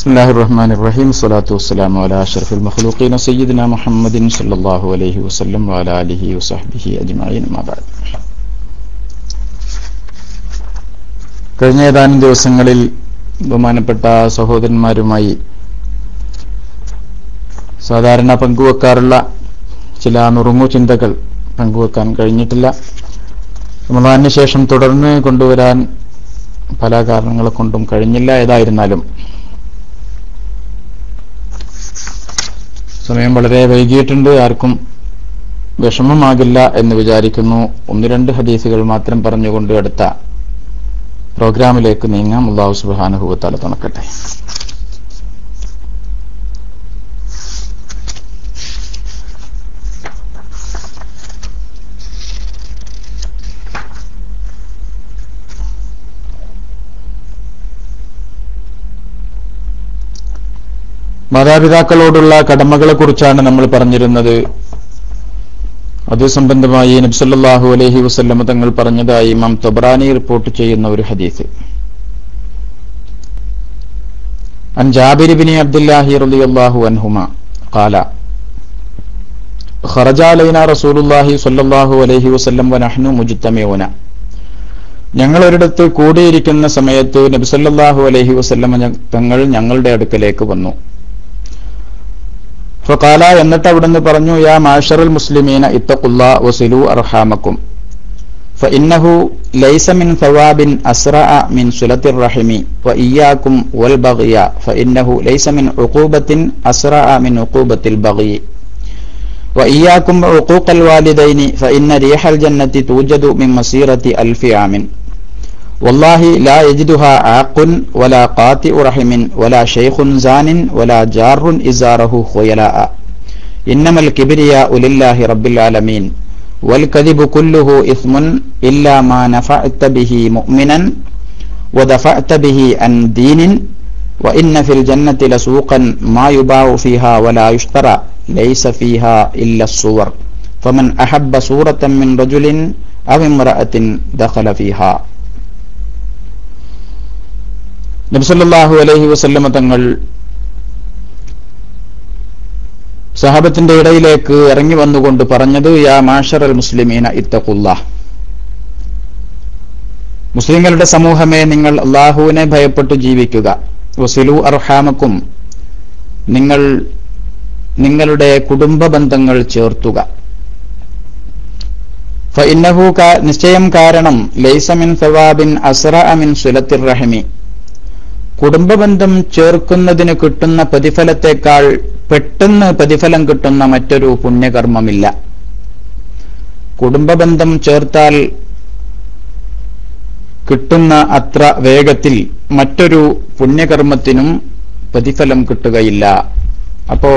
بسم الله الرحمن الرحيم الصلاة والسلام على أشرف المخلوقين سيدنا محمد صلى الله عليه وسلم وعلى آله وصحبه أجمعين ما بعد കഴിഞ്ഞ ഏതാനും ദിവസങ്ങളിൽ ബഹുമാനപ്പെട്ട സഹോദരന്മാരുമായി സാധാരണ പങ്കുവെക്കാറുള്ള ചില നുറുങ്ങു ചിന്തകൾ പങ്കുവെക്കാൻ കഴിഞ്ഞിട്ടില്ല റമദാനിന് ശേഷം തുടർന്ന് കൊണ്ടുവരാൻ പല കാരണങ്ങളെ കൊണ്ടും കഴിഞ്ഞില്ല ഏതായിരുന്നാലും സമയം വളരെ വൈകിയിട്ടുണ്ട്. ആർക്കും വിഷമമാകില്ല എന്ന് വിചാരിക്കുന്നു. ഒന്ന് രണ്ട് ഹദീസുകൾ മാത്രം പറഞ്ഞുകൊണ്ട് അടുത്ത പ്രോഗ്രാമിലേക്ക് നീങ്ങാം. അള്ളാഹു സുബാനുഭവത്താൽ തുണക്കട്ടെ. മാതാപിതാക്കളോടുള്ള കടമകളെ കുറിച്ചാണ് നമ്മൾ പറഞ്ഞിരുന്നത് അത് സംബന്ധമായി നബ്സല്ലാഹു അലഹി വസ്ല്ലമ തങ്ങൾ പറഞ്ഞതായി ഇമാം തൊബ്രാനി റിപ്പോർട്ട് ചെയ്യുന്ന ഒരു ഹദീസ് عن جابر بن عبد الله رضي الله عنهما قال خرج علينا رسول الله صلى الله عليه وسلم ونحن مجتمعون ഞങ്ങൾ ഒരിടത്ത് കൂടിയിരിക്കുന്ന സമയത്ത് നബിസല്ലാഹു അലൈഹി വസല്ലമ തങ്ങൾ ഞങ്ങളുടെ അടുക്കലേക്ക് വന്നു ഫക്കാല എന്നിട്ട് അവിടുന്ന് പറഞ്ഞു യാ മാഷറുൽ മുസ്ലിമീന ഇത്തഖുല്ല വസിലു അർഹാമക്കും فإنه ليس من ثواب أسرع من صلة الرحم وإياكم والبغي فإنه ليس من عقوبة أسرع من عقوبة البغي وإياكم عقوق الوالدين فإن ريح الجنة توجد من مسيرة ألف عام والله لا يجدها عاق ولا قاطع رحم ولا شيخ زان ولا جار إزاره خيلاء. إنما الكبرياء لله رب العالمين. والكذب كله إثم إلا ما نفعت به مؤمنا ودفعت به عن دين. وإن في الجنة لسوقا ما يباع فيها ولا يشترى ليس فيها إلا الصور. فمن أحب صورة من رجل أو امرأة دخل فيها. നബ്സല്ലാഹു അലൈഹി വസല്ലമ തങ്ങൾ സഹാബത്തിന്റെ ഇടയിലേക്ക് ഇറങ്ങി വന്നുകൊണ്ട് പറഞ്ഞത് യാ മാഷർ അൽ മുസ്ലിമീന ഇത്തഖുല്ല. മുസ്ലിങ്ങളുടെ സമൂഹമേ നിങ്ങൾ അള്ളാഹുവിനെ ഭയപ്പെട്ട് ജീവിക്കുക. വസിലു അർഹാമക്കും. നിങ്ങൾ നിങ്ങളുടെ കുടുംബ ബന്ധങ്ങൾ ചേർത്തുക. നിശ്ചയം കാരണം ലൈസമിൻ ഫവാബിൻ അസ്ര അമിൻ സുലത്തിർ റഹിമി. കുടുംബബന്ധം ചേർക്കുന്നതിന് കിട്ടുന്ന പ്രതിഫലത്തെക്കാൾ പെട്ടെന്ന് പ്രതിഫലം കിട്ടുന്ന മറ്റൊരു പുണ്യകർമ്മമില്ല. കുടുംബബന്ധം ചേർത്താൽ കിട്ടുന്ന അത്ര വേഗത്തിൽ മറ്റൊരു പുണ്യകർമ്മത്തിനും പ്രതിഫലം കിട്ടുകയില്ല. അപ്പോ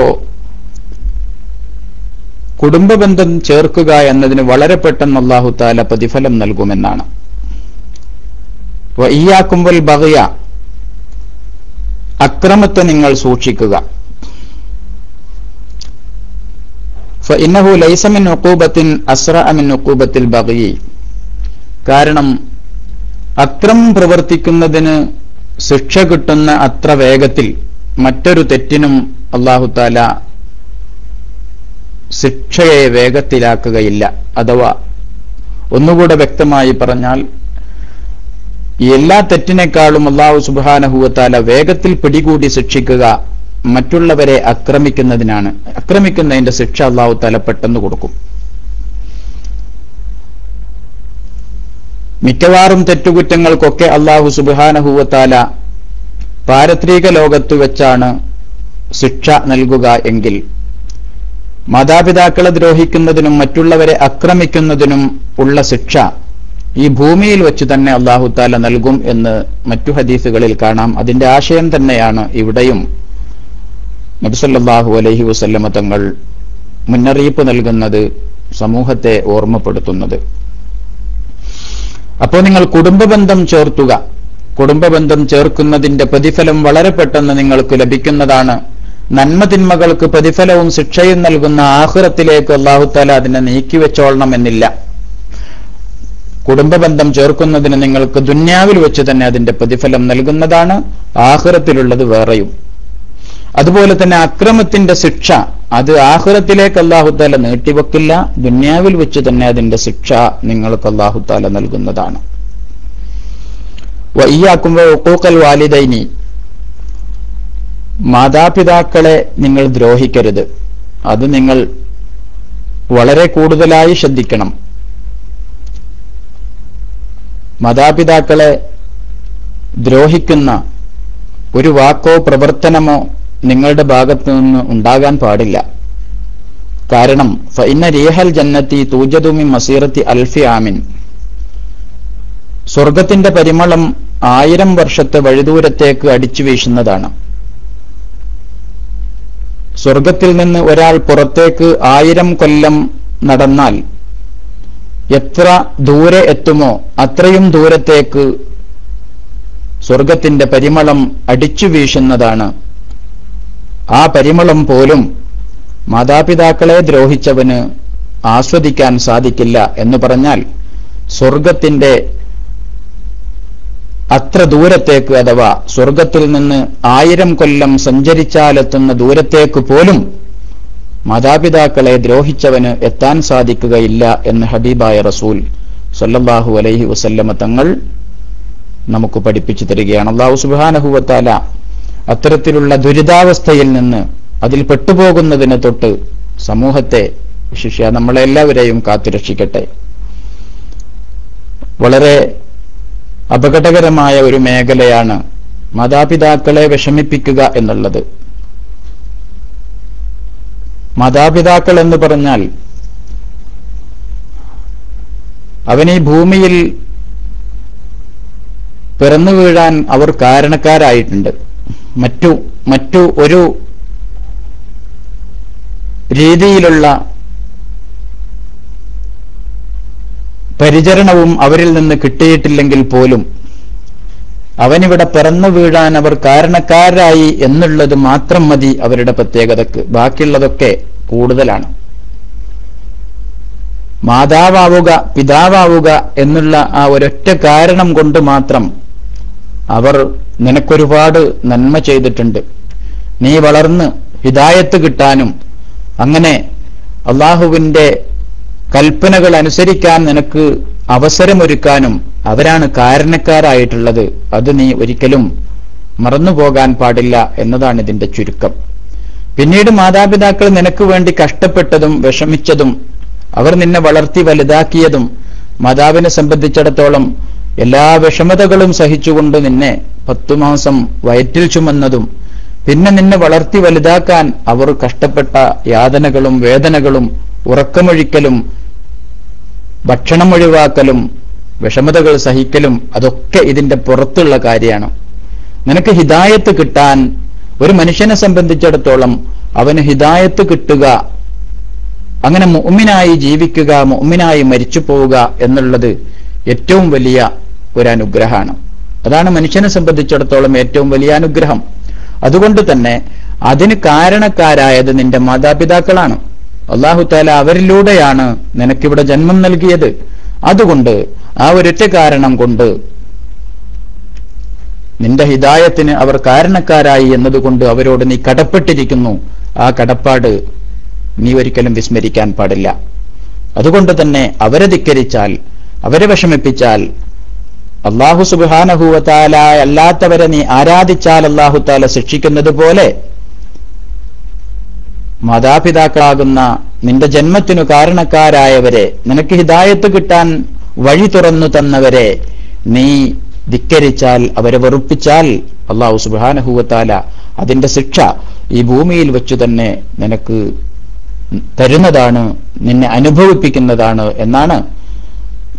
കുടുംബബന്ധം ചേർക്കുക എന്നതിന് വളരെ പെട്ടെന്ന് അള്ളാഹു താല പ്രതിഫലം നൽകുമെന്നാണ്. ഈയാക്കുമ്പോൾ ബഹയ അക്രമത്തെ നിങ്ങൾ സൂക്ഷിക്കുക. ഫഇന്നഹു ലൈസ മിൻ ഉഖൂബത്തിൻ അസ്റ മിൻ ഉഖൂബത്തിൽ ബഗി. കാരണം അക്രമം പ്രവർത്തിക്കുന്നതിന് ശിക്ഷ കിട്ടുന്ന അത്ര വേഗത്തിൽ മറ്റൊരു തെറ്റിനും അള്ളാഹു താല ശിക്ഷയെ വേഗത്തിലാക്കുകയില്ല. അഥവാ ഒന്നുകൂടെ വ്യക്തമായി പറഞ്ഞാൽ എല്ലാ തെറ്റിനേക്കാളും അള്ളാഹു സുബാനഹുവത്താല വേഗത്തിൽ പിടികൂടി ശിക്ഷിക്കുക മറ്റുള്ളവരെ ആക്രമിക്കുന്നതിനാണ്. ആക്രമിക്കുന്നതിന്റെ ശിക്ഷ അള്ളാഹു താല പെട്ടെന്ന് കൊടുക്കും. മിക്കവാറും തെറ്റുകുറ്റങ്ങൾക്കൊക്കെ അള്ളാഹു സുബാനഹുവത്താല പാരത്രിക ലോകത്ത് വെച്ചാണ് ശിക്ഷ നൽകുക എങ്കിൽ മാതാപിതാക്കളെ ദ്രോഹിക്കുന്നതിനും മറ്റുള്ളവരെ ആക്രമിക്കുന്നതിനും ഉള്ള ശിക്ഷ ഈ ഭൂമിയിൽ വെച്ച് തന്നെ അള്ളാഹു താല നൽകും എന്ന് മറ്റു ഹദീസുകളിൽ കാണാം. അതിന്റെ ആശയം തന്നെയാണ് ഇവിടെയും നബ്സല്ലാഹു അലഹി വസല്ലമ തങ്ങൾ മുന്നറിയിപ്പ് നൽകുന്നത് സമൂഹത്തെ ഓർമ്മപ്പെടുത്തുന്നത്. അപ്പോൾ നിങ്ങൾ കുടുംബബന്ധം ചേർത്തുക. കുടുംബബന്ധം ചേർക്കുന്നതിന്റെ പ്രതിഫലം വളരെ പെട്ടെന്ന് നിങ്ങൾക്ക് ലഭിക്കുന്നതാണ്. നന്മ തിന്മകൾക്ക് പ്രതിഫലവും ശിക്ഷയും നൽകുന്ന ആഹുറത്തിലേക്ക് അള്ളാഹുത്താല അതിനെ നീക്കിവെച്ചോളണമെന്നില്ല കുടുംബബന്ധം ചേർക്കുന്നതിന് നിങ്ങൾക്ക് ദുന്യാവിൽ വെച്ച് തന്നെ അതിന്റെ പ്രതിഫലം നൽകുന്നതാണ് ആഹുരത്തിലുള്ളത് വേറെയും. അതുപോലെ തന്നെ അക്രമത്തിന്റെ ശിക്ഷ അത് ആഹുരത്തിലേക്ക് അള്ളാഹുത്താല നീട്ടിവെക്കില്ല ദുന്യാവിൽ വെച്ച് തന്നെ അതിന്റെ ശിക്ഷ നിങ്ങൾക്ക് അള്ളാഹുത്താല നൽകുന്നതാണ്. വയ്യാക്കുമ്പോൾ ഒക്കൂക്കൽ വാലിദൈനി. മാതാപിതാക്കളെ നിങ്ങൾ ദ്രോഹിക്കരുത്. അത് നിങ്ങൾ വളരെ കൂടുതലായി ശ്രദ്ധിക്കണം. മാതാപിതാക്കളെ ദ്രോഹിക്കുന്ന ഒരു വാക്കോ പ്രവർത്തനമോ നിങ്ങളുടെ ഭാഗത്തു നിന്ന് ഉണ്ടാകാൻ പാടില്ല. കാരണം ഫൈന റീഹൽ ജന്നത്തി തൂജതുമി മസീറത്തി അൽഫി ആമിൻ. സ്വർഗത്തിന്റെ പരിമളം ആയിരം വർഷത്തെ വഴിദൂരത്തേക്ക് അടിച്ചു വീശുന്നതാണ്. സ്വർഗത്തിൽ നിന്ന് ഒരാൾ പുറത്തേക്ക് ആയിരം കൊല്ലം നടന്നാൽ എത്ര ദൂരെ എത്തുമോ അത്രയും ദൂരത്തേക്ക് സ്വർഗത്തിന്റെ പരിമളം അടിച്ചു വീശുന്നതാണ്. ആ പരിമളം പോലും മാതാപിതാക്കളെ ദ്രോഹിച്ചവന് ആസ്വദിക്കാൻ സാധിക്കില്ല എന്ന് പറഞ്ഞാൽ സ്വർഗത്തിന്റെ അത്ര ദൂരത്തേക്ക് അഥവാ സ്വർഗത്തിൽ നിന്ന് ആയിരം കൊല്ലം സഞ്ചരിച്ചാലെത്തുന്ന ദൂരത്തേക്ക് പോലും മാതാപിതാക്കളെ ദ്രോഹിച്ചവന് എത്താൻ സാധിക്കുകയില്ല എന്ന് ഹബീബായ റസൂൽ സല്ലാഹു അലൈഹി വസല്ലമ തങ്ങൾ നമുക്ക് പഠിപ്പിച്ചു തരികയാണ്. അള്ളാഹു സുബാനഹുവത്താല അത്തരത്തിലുള്ള ദുരിതാവസ്ഥയിൽ നിന്ന് അതിൽ പെട്ടുപോകുന്നതിന് തൊട്ട് സമൂഹത്തെ ശിഷ്യ നമ്മളെല്ലാവരെയും കാത്തുരക്ഷിക്കട്ടെ. വളരെ അപകടകരമായ ഒരു മേഖലയാണ് മാതാപിതാക്കളെ വിഷമിപ്പിക്കുക എന്നുള്ളത്. മാതാപിതാക്കൾ എന്ന് പറഞ്ഞാൽ അവൻ ഈ ഭൂമിയിൽ പിറന്നു വീഴാൻ അവർ കാരണക്കാരായിട്ടുണ്ട്. മറ്റു മറ്റു ഒരു രീതിയിലുള്ള പരിചരണവും അവരിൽ നിന്ന് കിട്ടിയിട്ടില്ലെങ്കിൽ പോലും അവനിവിടെ പിറന്നു വീഴാൻ അവർ കാരണക്കാരായി എന്നുള്ളത് മാത്രം മതി അവരുടെ പ്രത്യേകതക്ക്. ബാക്കിയുള്ളതൊക്കെ കൂടുതലാണ്. മാതാവാവുക പിതാവാവുക എന്നുള്ള ആ ഒരൊറ്റ കാരണം കൊണ്ട് മാത്രം അവർ നിനക്കൊരുപാട് നന്മ ചെയ്തിട്ടുണ്ട്. നീ വളർന്ന് ഹിതായത്ത് കിട്ടാനും അങ്ങനെ അള്ളാഹുവിന്റെ കൽപ്പനകൾ അനുസരിക്കാൻ നിനക്ക് അവസരമൊരുക്കാനും അവരാണ് കാരണക്കാരായിട്ടുള്ളത്. അത് നീ ഒരിക്കലും മറന്നുപോകാൻ പാടില്ല എന്നതാണ് ഇതിന്റെ ചുരുക്കം. പിന്നീട് മാതാപിതാക്കൾ നിനക്ക് വേണ്ടി കഷ്ടപ്പെട്ടതും വിഷമിച്ചതും അവർ നിന്നെ വളർത്തി വലുതാക്കിയതും മാതാവിനെ സംബന്ധിച്ചിടത്തോളം എല്ലാ വിഷമതകളും സഹിച്ചുകൊണ്ട് നിന്നെ പത്തു മാസം വയറ്റിൽ ചുമന്നതും പിന്നെ നിന്നെ വളർത്തി വലുതാക്കാൻ അവർ കഷ്ടപ്പെട്ട യാതനകളും വേദനകളും ഉറക്കമൊഴിക്കലും ഭക്ഷണം ഒഴിവാക്കലും വിഷമതകൾ സഹിക്കലും അതൊക്കെ ഇതിന്റെ പുറത്തുള്ള കാര്യമാണ്. നിനക്ക് ഹിദായത്ത് കിട്ടാൻ ഒരു മനുഷ്യനെ സംബന്ധിച്ചിടത്തോളം അവന് ഹിദായത്ത് കിട്ടുക അങ്ങനെ മുമ്മിനായി ജീവിക്കുക മുമ്മിനായി മരിച്ചു പോവുക എന്നുള്ളത് ഏറ്റവും വലിയ ഒരു അനുഗ്രഹമാണ് അതാണ് മനുഷ്യനെ സംബന്ധിച്ചിടത്തോളം ഏറ്റവും വലിയ അനുഗ്രഹം. അതുകൊണ്ട് തന്നെ അതിന് കാരണക്കാരായത് നിന്റെ മാതാപിതാക്കളാണ്. അള്ളാഹു താല അവരിലൂടെയാണ് നിനക്കിവിടെ ജന്മം നൽകിയത്. അതുകൊണ്ട് ആ ഒരൊറ്റ കാരണം കൊണ്ട് നിന്റെ ഹിതായത്തിന് അവർ കാരണക്കാരായി എന്നതുകൊണ്ട് അവരോട് നീ കടപ്പെട്ടിരിക്കുന്നു. ആ കടപ്പാട് നീ ഒരിക്കലും വിസ്മരിക്കാൻ പാടില്ല. അതുകൊണ്ട് തന്നെ അവരെ ധിക്കരിച്ചാൽ അവരെ വിഷമിപ്പിച്ചാൽ അള്ളാഹു സുബാനഹുവത്താല അല്ലാത്തവരെ നീ ആരാധിച്ചാൽ അള്ളാഹു താല ശിക്ഷിക്കുന്നത് പോലെ മാതാപിതാക്കളാകുന്ന നിന്റെ ജന്മത്തിനു കാരണക്കാരായവരെ നിനക്ക് ഹിതായത്ത് കിട്ടാൻ വഴി തുറന്നു തന്നവരെ നീ ധിക്കരിച്ചാൽ അവരെ വെറുപ്പിച്ചാൽ അള്ളാഹു സുബാനഹുവത്താല അതിന്റെ ശിക്ഷ ഈ ഭൂമിയിൽ വെച്ചു തന്നെ നിനക്ക് തരുന്നതാണ് നിന്നെ അനുഭവിപ്പിക്കുന്നതാണ് എന്നാണ്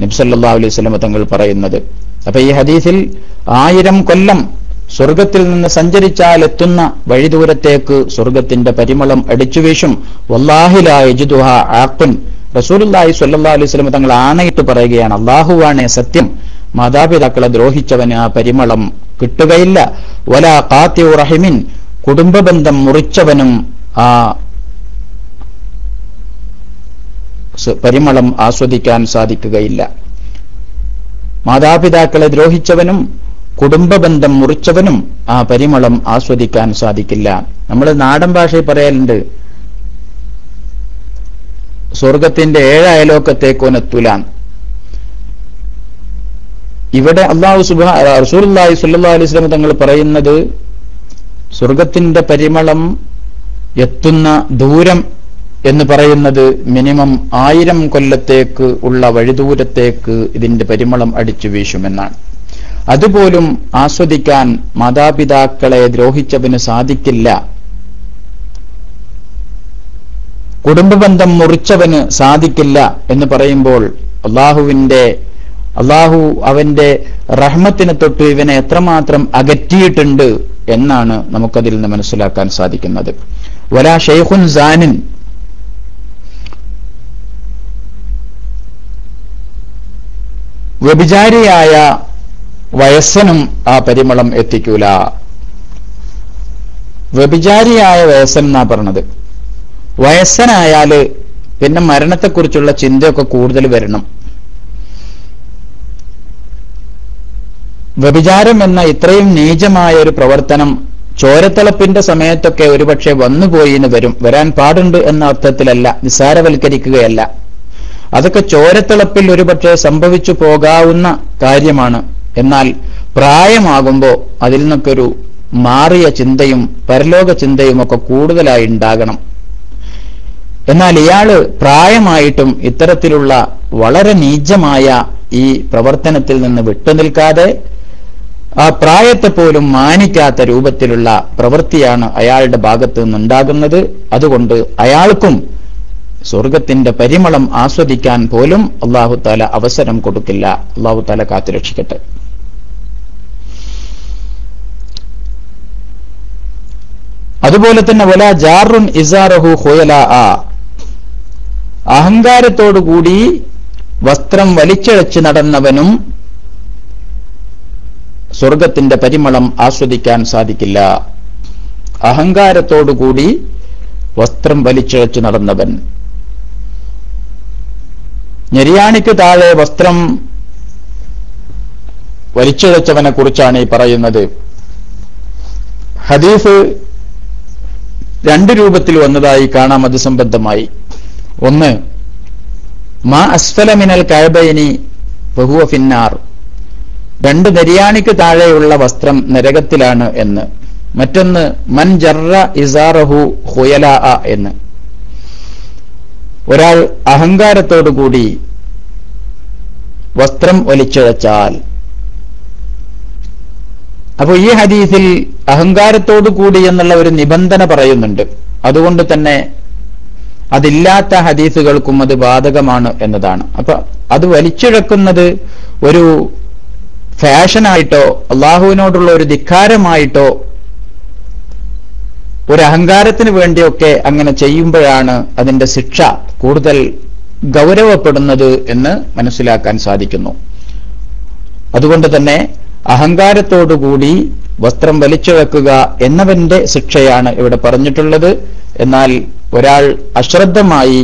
നബ്സല്ലാ അലൈഹി സ്വലമ തങ്ങൾ പറയുന്നത്. അപ്പൊ ഈ ഹദീസിൽ ആയിരം കൊല്ലം സ്വർഗത്തിൽ നിന്ന് സഞ്ചരിച്ചാൽ എത്തുന്ന വഴിദൂരത്തേക്ക് സ്വർഗത്തിന്റെ പരിമളം അടിച്ചു വീശും. വല്ലാഹിലായുഹ ആക്കുൻ റസൂലുല്ലാഹി അലൈഹി വസല്ലം തങ്ങൾ ആണയിട്ട് പറയുകയാണ് അള്ളാഹുവാണെ സത്യം. മാതാപിതാക്കളെ ദ്രോഹിച്ചവന് ആ പരിമളം കിട്ടുകയില്ല. വല കാത്യു റഹിമിൻ. കുടുംബബന്ധം മുറിച്ചവനും ആ പരിമളം ആസ്വദിക്കാൻ സാധിക്കുകയില്ല. മാതാപിതാക്കളെ ദ്രോഹിച്ചവനും കുടുംബബന്ധം മുറിച്ചവനും ആ പരിമളം ആസ്വദിക്കാൻ സാധിക്കില്ല. നമ്മൾ നാടൻ ഭാഷയിൽ പറയലുണ്ട് സ്വർഗത്തിന്റെ ഏഴ് കൊനത്തുലാൻ ഇവിടെ അള്ളാഹു സുബാ റസൂലി സുല്ലാ തങ്ങൾ പറയുന്നത് സ്വർഗത്തിന്റെ പരിമളം എത്തുന്ന ദൂരം എന്ന് പറയുന്നത് മിനിമം ആയിരം കൊല്ലത്തേക്ക് ഉള്ള വഴിദൂരത്തേക്ക് ഇതിന്റെ പരിമളം അടിച്ചു വീശുമെന്നാണ്. അതുപോലും ആസ്വദിക്കാൻ മാതാപിതാക്കളെ ദ്രോഹിച്ചവന് സാധിക്കില്ല. കുടുംബബന്ധം മുറിച്ചവന് സാധിക്കില്ല എന്ന് പറയുമ്പോൾ അള്ളാഹുവിന്റെ അള്ളാഹു അവന്റെ റഹ്മത്തിനെ തൊട്ട് ഇവനെ എത്രമാത്രം അകറ്റിയിട്ടുണ്ട് എന്നാണ് നമുക്കതിൽ നിന്ന് മനസ്സിലാക്കാൻ സാധിക്കുന്നത്. വലാ ഷെയ്ഖുൻ സാനിൻ വ്യഭിചാരിയായ വയസ്സനും ആ പരിമളം എത്തിക്കൂല. വ്യഭിചാരിയായ വയസ്സൻ എന്നാ പറഞ്ഞത്? വയസ്സനായാൽ പിന്നെ മരണത്തെക്കുറിച്ചുള്ള ചിന്തയൊക്കെ കൂടുതൽ വരണം. വ്യഭിചാരം എന്ന ഇത്രയും നീചമായ ഒരു പ്രവർത്തനം ചോരത്തിളപ്പിന്റെ സമയത്തൊക്കെ ഒരുപക്ഷെ വന്നുപോയി എന്ന് വരും. വരാൻ പാടുണ്ട് എന്ന അർത്ഥത്തിലല്ല നിസ്സാരവൽക്കരിക്കുകയല്ല. അതൊക്കെ ചോരത്തിളപ്പിൽ ഒരുപക്ഷെ സംഭവിച്ചു പോകാവുന്ന കാര്യമാണ്. എന്നാൽ പ്രായമാകുമ്പോൾ അതിൽ നിന്നൊക്കെ മാറിയ ചിന്തയും പരലോക ചിന്തയും ഒക്കെ കൂടുതലായി ഉണ്ടാകണം. എന്നാൽ ഇയാൾ പ്രായമായിട്ടും ഇത്തരത്തിലുള്ള വളരെ നീചമായ ഈ പ്രവർത്തനത്തിൽ നിന്ന് വിട്ടുനിൽക്കാതെ ആ പ്രായത്തെ പോലും മാനിക്കാത്ത രൂപത്തിലുള്ള പ്രവൃത്തിയാണ് അയാളുടെ ഭാഗത്തു നിന്നുണ്ടാകുന്നത്. അതുകൊണ്ട് അയാൾക്കും സ്വർഗത്തിന്റെ പരിമളം ആസ്വദിക്കാൻ പോലും അള്ളാഹു താല അവസരം കൊടുക്കില്ല. അള്ളാഹു താല കാത്തുരക്ഷിക്കട്ടെ. അതുപോലെ തന്നെ വല ജാറുൻ ഇസാറഹു ഹുയല ആ. അഹങ്കാരത്തോടുകൂടി വസ്ത്രം വലിച്ചിഴച്ച് നടന്നവനും സ്വർഗത്തിന്റെ പരിമളം ആസ്വദിക്കാൻ സാധിക്കില്ല. അഹങ്കാരത്തോടുകൂടി വസ്ത്രം വലിച്ചിഴച്ച് നടന്നവൻ. ഞെരിയാണിക്ക് താഴെ വസ്ത്രം വലിച്ചിഴച്ചവനെ കുറിച്ചാണ് ഈ പറയുന്നത്. ഹദീഫ് രണ്ട് രൂപത്തിൽ വന്നതായി കാണാം അത് സംബന്ധമായി. ഒന്ന് മാ അസ്ഫലമിനൽ കഴബയിനി ബഹുവ ഫിന്നാർ. രണ്ട് നെരിയാണിക്ക് താഴെയുള്ള വസ്ത്രം നരകത്തിലാണ് എന്ന്. മറ്റൊന്ന് മൻ ജറ ഇസാറഹു ഹുയല എന്ന്. ഒരാൾ അഹങ്കാരത്തോടുകൂടി വസ്ത്രം ഒലിച്ചിഴച്ചാൽ അപ്പോൾ ഈ ഹദീസിൽ അഹങ്കാരത്തോടു കൂടി എന്നുള്ള ഒരു നിബന്ധന പറയുന്നുണ്ട്. അതുകൊണ്ട് തന്നെ അതില്ലാത്ത ഹദീസുകൾക്കും അത് ബാധകമാണ് എന്നതാണ്. അപ്പൊ അത് വലിച്ചിഴക്കുന്നത് ഒരു ഫാഷനായിട്ടോ അള്ളാഹുവിനോടുള്ള ഒരു ധിക്കാരമായിട്ടോ ഒരു അഹങ്കാരത്തിന് വേണ്ടിയൊക്കെ അങ്ങനെ ചെയ്യുമ്പോഴാണ് അതിന്റെ ശിക്ഷ കൂടുതൽ ഗൗരവപ്പെടുന്നത് എന്ന് മനസ്സിലാക്കാൻ സാധിക്കുന്നു. അതുകൊണ്ട് തന്നെ അഹങ്കാരത്തോടുകൂടി വസ്ത്രം വലിച്ചു വെക്കുക എന്നവന്റെ ശിക്ഷയാണ് ഇവിടെ പറഞ്ഞിട്ടുള്ളത്. എന്നാൽ ഒരാൾ അശ്രദ്ധമായി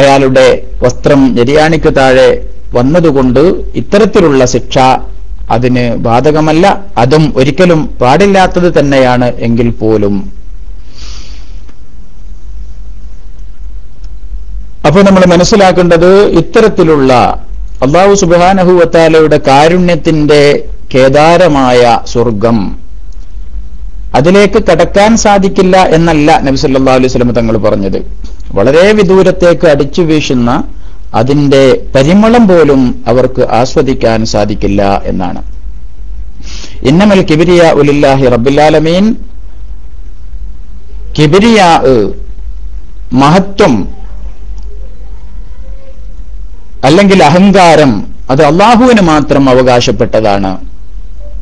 അയാളുടെ വസ്ത്രം നിര്യാണിക്ക് താഴെ വന്നതുകൊണ്ട് ഇത്തരത്തിലുള്ള ശിക്ഷ അതിന് ബാധകമല്ല. അതും ഒരിക്കലും പാടില്ലാത്തത് തന്നെയാണ് എങ്കിൽ പോലും. അപ്പോൾ നമ്മൾ മനസ്സിലാക്കേണ്ടത് ഇത്തരത്തിലുള്ള അള്ളാഹു സുബാനഹുവത്താലയുടെ കാരുണ്യത്തിന്റെ കേദാരമായ സ്വർഗം. അതിലേക്ക് കടക്കാൻ സാധിക്കില്ല എന്നല്ല നബി സല്ലാ അലൈഹി സ്വലം തങ്ങൾ പറഞ്ഞത്. വളരെ വിദൂരത്തേക്ക് അടിച്ചു വീശുന്ന അതിന്റെ പരിമളം പോലും അവർക്ക് ആസ്വദിക്കാൻ സാധിക്കില്ല എന്നാണ്. ഇന്നമൽ കിബിരിയ ഉലില്ലാഹി റബില്ലാലമീൻ കിബിരിയ മഹത്വം അല്ലെങ്കിൽ അഹങ്കാരം അത് അള്ളാഹുവിന് മാത്രം അവകാശപ്പെട്ടതാണ്.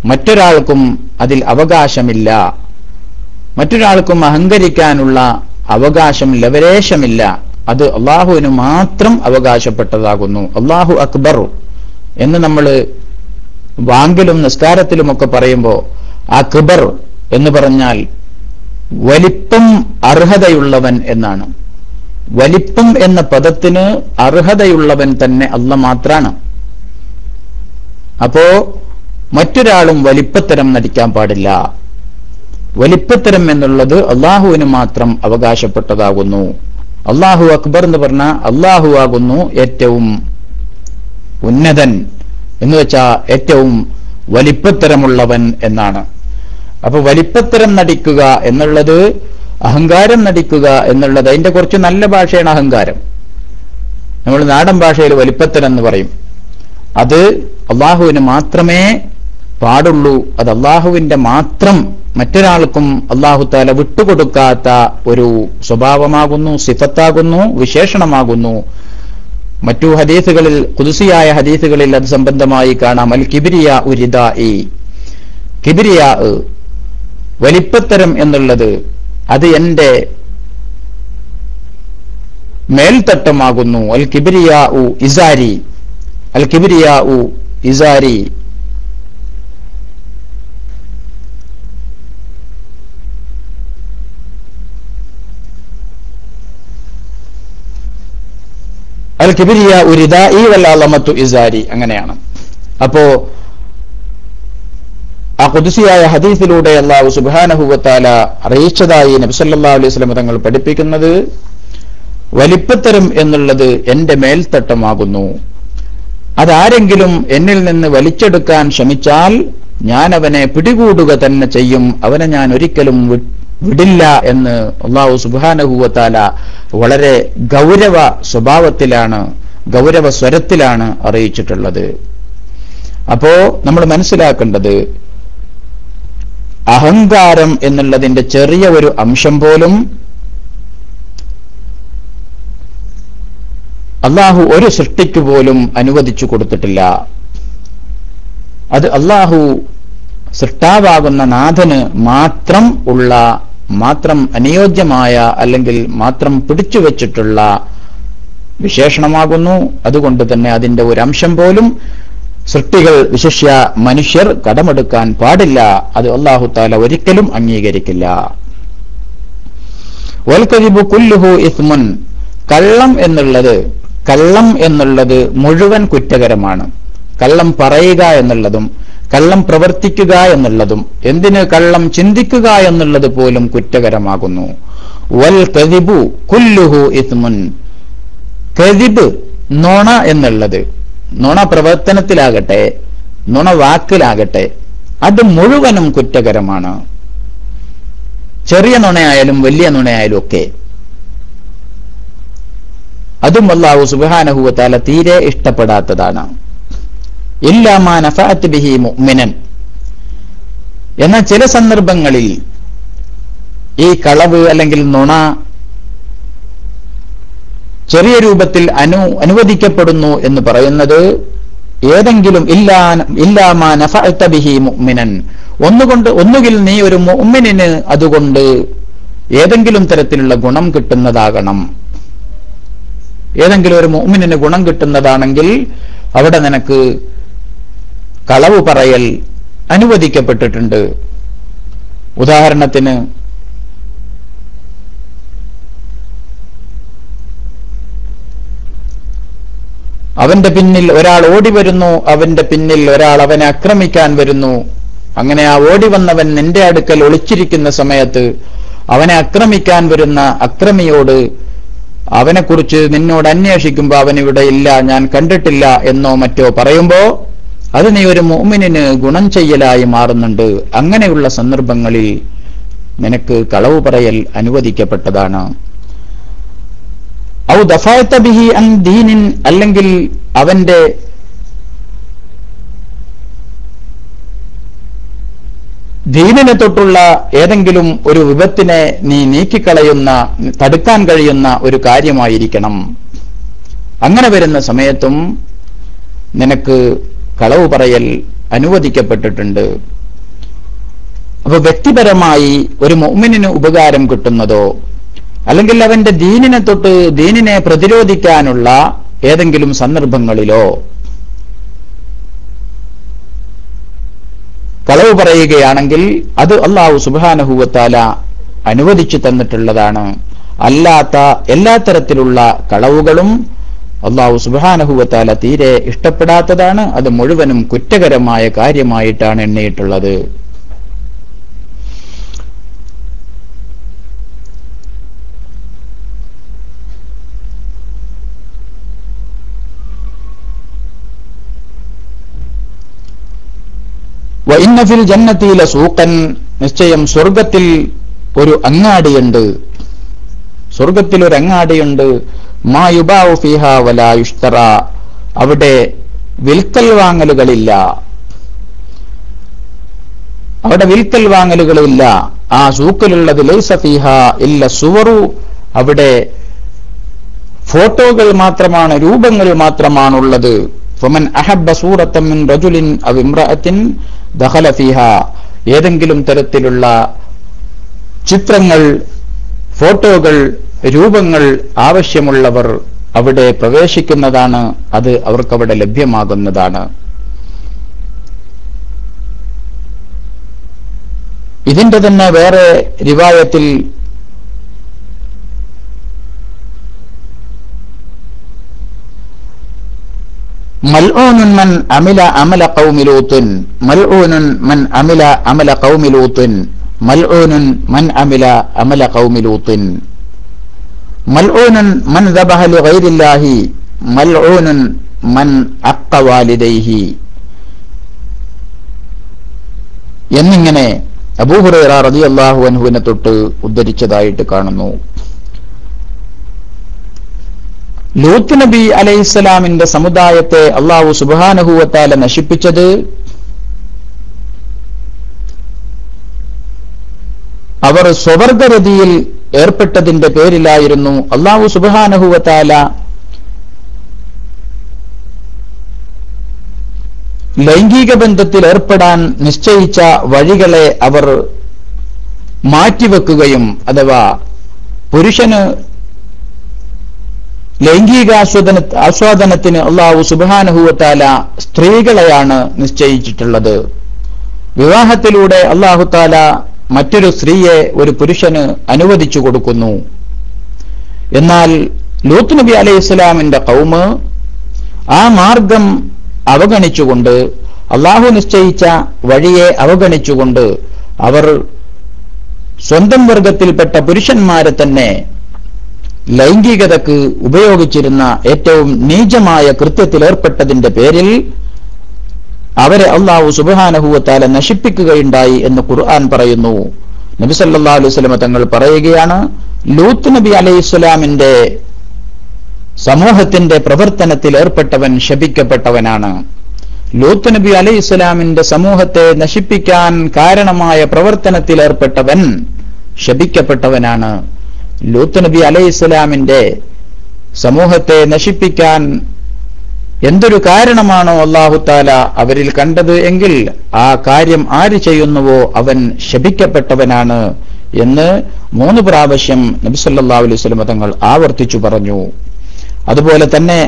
മറ്റൊരാൾക്കും അതിൽ അവകാശമില്ല. മറ്റൊരാൾക്കും അഹങ്കരിക്കാനുള്ള അവകാശം ലവരേശമില്ല. അത് അള്ളാഹുവിന് മാത്രം അവകാശപ്പെട്ടതാകുന്നു. അള്ളാഹു അക്ബർ എന്ന് നമ്മൾ വാങ്കിലും നിസ്കാരത്തിലുമൊക്കെ പറയുമ്പോൾ അക്ബർ എന്ന് പറഞ്ഞാൽ വലിപ്പം അർഹതയുള്ളവൻ എന്നാണ്. വലിപ്പം എന്ന പദത്തിന് അർഹതയുള്ളവൻ തന്നെ അല്ല മാത്രാണ്. അപ്പോ മറ്റൊരാളും വലിപ്പത്തരം നടിക്കാൻ പാടില്ല. വലിപ്പത്തരം എന്നുള്ളത് അള്ളാഹുവിന് മാത്രം അവകാശപ്പെട്ടതാകുന്നു. അള്ളാഹു അക്ബർ എന്ന് പറഞ്ഞ അള്ളാഹു ആകുന്നു ഏറ്റവും ഉന്നതൻ എന്ന് വെച്ചാ ഏറ്റവും വലിപ്പത്തരമുള്ളവൻ എന്നാണ്. അപ്പൊ വലിപ്പത്തരം നടിക്കുക എന്നുള്ളത് അഹങ്കാരം നടിക്കുക എന്നുള്ളത് അതിന്റെ കുറച്ച് നല്ല ഭാഷയാണ് അഹങ്കാരം. നമ്മൾ നാടൻ ഭാഷയിൽ വലിപ്പത്തരം എന്ന് പറയും. അത് അള്ളാഹുവിന് മാത്രമേ പാടുള്ളൂ. അത് അള്ളാഹുവിന്റെ മാത്രം മറ്റൊരാൾക്കും അള്ളാഹു താല വിട്ടുകൊടുക്കാത്ത ഒരു സ്വഭാവമാകുന്നു സിഫത്താകുന്നു വിശേഷണമാകുന്നു. മറ്റു ഹദീസുകളിൽ കുതിസിയായ ഹദീസുകളിൽ അത് സംബന്ധമായി കാണാം. അൽ കിബിരിയ ഉരിദ ഇ കിബിരിയ വലിപ്പത്തരം എന്നുള്ളത് അത് എന്റെ മേൽത്തട്ടമാകുന്നു. അൽ കിബിരിയ ഉ ഇസാരി. അൽ കിബിരിയ ഉ ഇസാരി. അൽ കിബിരിയ ഉരിദായി വല്ലാലമത്തു ഇസാരി. അങ്ങനെയാണ്. അപ്പോ ആ കുതിസിയായ ഹദീസിലൂടെ അള്ളാഹു സുബാനഹുവത്താല അറിയിച്ചതായി നബിസല്ലാ അലൈഹി സ്വലം തങ്ങൾ പഠിപ്പിക്കുന്നത് വലിപ്പത്തരം എന്നുള്ളത് എന്റെ മേൽത്തട്ടമാകുന്നു. അതാരെങ്കിലും എന്നിൽ നിന്ന് വലിച്ചെടുക്കാൻ ശ്രമിച്ചാൽ ഞാൻ അവനെ പിടികൂടുക തന്നെ ചെയ്യും. അവനെ ഞാൻ ഒരിക്കലും വിടില്ല എന്ന് അള്ളാഹു സുബാനഹുവത്താല വളരെ ഗൗരവ സ്വഭാവത്തിലാണ് ഗൗരവ സ്വരത്തിലാണ് അറിയിച്ചിട്ടുള്ളത്. അപ്പോ നമ്മൾ മനസ്സിലാക്കേണ്ടത് അഹങ്കാരം എന്നുള്ളതിന്റെ ചെറിയ ഒരു അംശം പോലും അള്ളാഹു ഒരു സൃഷ്ടിക്ക് പോലും അനുവദിച്ചു കൊടുത്തിട്ടില്ല. അത് അള്ളാഹു സൃഷ്ടാവാകുന്ന നാഥന് മാത്രം ഉള്ള മാത്രം അനുയോജ്യമായ അല്ലെങ്കിൽ മാത്രം പിടിച്ചു വച്ചിട്ടുള്ള വിശേഷണമാകുന്നു. അതുകൊണ്ട് തന്നെ അതിന്റെ ഒരു അംശം പോലും സൃഷ്ടികൾ വിശിഷ്യ മനുഷ്യർ കടമെടുക്കാൻ പാടില്ല. അത് അള്ളാഹു താല ഒരിക്കലും അംഗീകരിക്കില്ല. കുല്ലുഹു കള്ളം എന്നുള്ളത് കള്ളം എന്നുള്ളത് മുഴുവൻ കുറ്റകരമാണ്. കള്ളം പറയുക എന്നുള്ളതും കള്ളം പ്രവർത്തിക്കുക എന്നുള്ളതും എന്തിന് കള്ളം ചിന്തിക്കുക എന്നുള്ളത് പോലും കുറ്റകരമാകുന്നു. വൽ കുല്ലുഹു ഇസ്മുൻ. കതിബ് നോണ എന്നുള്ളത്. നുണ പ്രവർത്തനത്തിലാകട്ടെ നുണവാക്കിലാകട്ടെ അത് മുഴുവനും കുറ്റകരമാണ്. ചെറിയ നുണയായാലും വലിയ നുണയായാലും ഒക്കെ. അതും അള്ളാഹു സുബാനഹുവത്താല തീരെ ഇഷ്ടപ്പെടാത്തതാണ്. ഇല്ലാമാ നഫഅത്ത് ബിഹി മുഅ്മിനൻ. എന്നാൽ ചില സന്ദർഭങ്ങളിൽ ഈ കളവ് അല്ലെങ്കിൽ നുണ ചെറിയ രൂപത്തിൽ അനു അനുവദിക്കപ്പെടുന്നു എന്ന് പറയുന്നത് ഏതെങ്കിലും മുഅ്മിനൻ. ഒന്നുകൊണ്ട് ഒന്നുകിൽ നീ ഒരു മുഅ്മിനിന് അതുകൊണ്ട് ഏതെങ്കിലും തരത്തിലുള്ള ഗുണം കിട്ടുന്നതാകണം. ഏതെങ്കിലും ഒരു മുഅ്മിനിന് ഗുണം കിട്ടുന്നതാണെങ്കിൽ അവിടെ നിനക്ക് കളവ് പറയൽ അനുവദിക്കപ്പെട്ടിട്ടുണ്ട്. ഉദാഹരണത്തിന് അവന്റെ പിന്നിൽ ഒരാൾ ഓടി വരുന്നു അവന്റെ പിന്നിൽ ഒരാൾ അവനെ ആക്രമിക്കാൻ വരുന്നു. അങ്ങനെ ആ ഓടി വന്നവൻ നിന്റെ അടുക്കൽ ഒളിച്ചിരിക്കുന്ന സമയത്ത് അവനെ ആക്രമിക്കാൻ വരുന്ന അക്രമിയോട് അവനെക്കുറിച്ച് നിന്നോട് അന്വേഷിക്കുമ്പോൾ അവൻ ഇവിടെ ഇല്ല ഞാൻ കണ്ടിട്ടില്ല എന്നോ മറ്റോ പറയുമ്പോ അത് നീ ഒരു മോമിനിന് ഗുണം ചെയ്യലായി മാറുന്നുണ്ട്. അങ്ങനെയുള്ള സന്ദർഭങ്ങളിൽ നിനക്ക് കളവ് പറയൽ അനുവദിക്കപ്പെട്ടതാണ്. ഔ ദഫായത്ത ബിഹി അൻ ദീനിൻ അല്ലെങ്കിൽ അവന്റെ ദീനിനെ തൊട്ടുള്ള ഏതെങ്കിലും ഒരു വിപത്തിനെ നീ നീക്കിക്കളയുന്ന തടുക്കാൻ കഴിയുന്ന ഒരു കാര്യമായിരിക്കണം. അങ്ങനെ വരുന്ന സമയത്തും നിനക്ക് കളവ് പറയൽ അനുവദിക്കപ്പെട്ടിട്ടുണ്ട്. അപ്പൊ വ്യക്തിപരമായി ഒരു മോമിനിന് ഉപകാരം കിട്ടുന്നതോ അല്ലെങ്കിൽ അവന്റെ ദീനിനെ തൊട്ട് ദീനിനെ പ്രതിരോധിക്കാനുള്ള ഏതെങ്കിലും സന്ദർഭങ്ങളിലോ കളവ് പറയുകയാണെങ്കിൽ അത് അള്ളാഹു സുബാനഹുവത്താല അനുവദിച്ചു തന്നിട്ടുള്ളതാണ്. അല്ലാത്ത എല്ലാ തരത്തിലുള്ള കളവുകളും അള്ളാഹു സുബാനഹുവത്താല തീരെ ഇഷ്ടപ്പെടാത്തതാണ്. അത് മുഴുവനും കുറ്റകരമായ കാര്യമായിട്ടാണ് എണ്ണിയിട്ടുള്ളത്. വൈന്നഫിൽ ജന്നത്തിയിലെ സൂക്കൻ നിശ്ചയം സ്വർഗത്തിൽ ഒരു അങ്ങാടിയുണ്ട്. സ്വർഗത്തിൽ ഒരു അങ്ങാടിയുണ്ട് മാ യുബാവു ഫിഹ വലാ യുഷ്തറ. അവിടെ വിൽക്കൽ വാങ്ങലുകളില്ല. അവിടെ വിൽക്കൽ വാങ്ങലുകളില്ല. ആ സൂക്കലുള്ളത് ലൈസ ഫിഹ ഇല്ല സുവറു. അവിടെ ഫോട്ടോകൾ മാത്രമാണ് രൂപങ്ങൾ മാത്രമാണുള്ളത്. ഫമൻ അഹബ്ബ സൂറത്തം മിൻ റജുലിൻ അവ ഇമ്രഅത്തിൻ ദഖല ഫിഹ. ഏതെങ്കിലും തരത്തിലുള്ള ചിത്രങ്ങൾ ഫോട്ടോകൾ രൂപങ്ങൾ ആവശ്യമുള്ളവർ അവിടെ പ്രവേശിക്കുന്നതാണ് അത് അവർക്കവിടെ ലഭ്യമാകുന്നതാണ്. ഇതിന്റെ തന്നെ വേറെ റിവായത്തിൽ മൽഊനുൻ മൻ അമില അമല ഖൗമി ലൂത്തിൻ മൽഊനുൻ മൻ അമില അമല ഖൗമി ലൂത്തിൻ മൽഊനുൻ മൻ അമില അമല ഖൗമി ലൂത്തിൻ. മൽഊനുൻ മൻ ദബഹ ലിഗൈരില്ലാഹി മൽഊനുൻ മൻ അക്ക വാലിദൈഹി. എന്നിങ്ങനെ അബൂഹുറ റളിയല്ലാഹു അൻഹുവിനെ തൊട്ട് ഉദ്ധരിച്ചതായിട്ട് കാണുന്നു. ലൂത്ത് നബി അലൈഹിസ്സലാമിന്റെ സമുദായത്തെ അള്ളാഹു സുബാനഹുവത്താല നശിപ്പിച്ചത് അവർ സ്വവർഗരതിയിൽ ഏർപ്പെട്ടതിന്റെ പേരിലായിരുന്നു അള്ളാഹു സുബാനഹുവത്താല ലൈംഗിക ബന്ധത്തിൽ ഏർപ്പെടാൻ നിശ്ചയിച്ച വഴികളെ അവർ മാറ്റിവെക്കുകയും അഥവാ പുരുഷന് ലൈംഗികാസ്വാദന ആസ്വാദനത്തിന് അള്ളാഹു സുബാനഹുവത്താല സ്ത്രീകളെയാണ് നിശ്ചയിച്ചിട്ടുള്ളത്. വിവാഹത്തിലൂടെ അള്ളാഹു താല മറ്റൊരു സ്ത്രീയെ ഒരു പുരുഷന് അനുവദിച്ചു കൊടുക്കുന്നു. എന്നാൽ ലൂത്ത് നബി അലൈഹി ഇസ്ലാമിന്റെ കൗമ് ആ മാർഗം അവഗണിച്ചുകൊണ്ട് അള്ളാഹു നിശ്ചയിച്ച വഴിയെ അവഗണിച്ചുകൊണ്ട് അവർ സ്വന്തം വർഗത്തിൽപ്പെട്ട പുരുഷന്മാരെ തന്നെ ലൈംഗികതക്ക് ഉപയോഗിച്ചിരുന്ന ഏറ്റവും നീചമായ കൃത്യത്തിൽ ഏർപ്പെട്ടതിന്റെ പേരിൽ അവരെ അള്ളാഹു സുബാനഹുവത്താല നശിപ്പിക്കുകയുണ്ടായി എന്ന് ഖുർആൻ പറയുന്നു. നബി സല്ലാ അലൈഹി സ്വലമ തങ്ങൾ പറയുകയാണ് ലൂത്ത് നബി അലൈഹി സ്വലാമിന്റെ സമൂഹത്തിന്റെ പ്രവർത്തനത്തിൽ ഏർപ്പെട്ടവൻ ശപിക്കപ്പെട്ടവനാണ്. ലൂത്ത് നബി അലൈഹി സ്വലാമിന്റെ സമൂഹത്തെ നശിപ്പിക്കാൻ കാരണമായ പ്രവർത്തനത്തിൽ ഏർപ്പെട്ടവൻ ശപിക്കപ്പെട്ടവനാണ്. ലൂത്ത് നബി അലൈഹി സ്വലാമിന്റെ സമൂഹത്തെ നശിപ്പിക്കാൻ എന്തൊരു കാരണമാണോ അള്ളാഹുത്താല അവരിൽ കണ്ടത് എങ്കിൽ ആ കാര്യം ആര് ചെയ്യുന്നുവോ അവൻ ശപിക്കപ്പെട്ടവനാണ് എന്ന് മൂന്ന് പ്രാവശ്യം നബിസല്ലാ അലൈഹി സ്വലമ തങ്ങൾ ആവർത്തിച്ചു പറഞ്ഞു. അതുപോലെ തന്നെ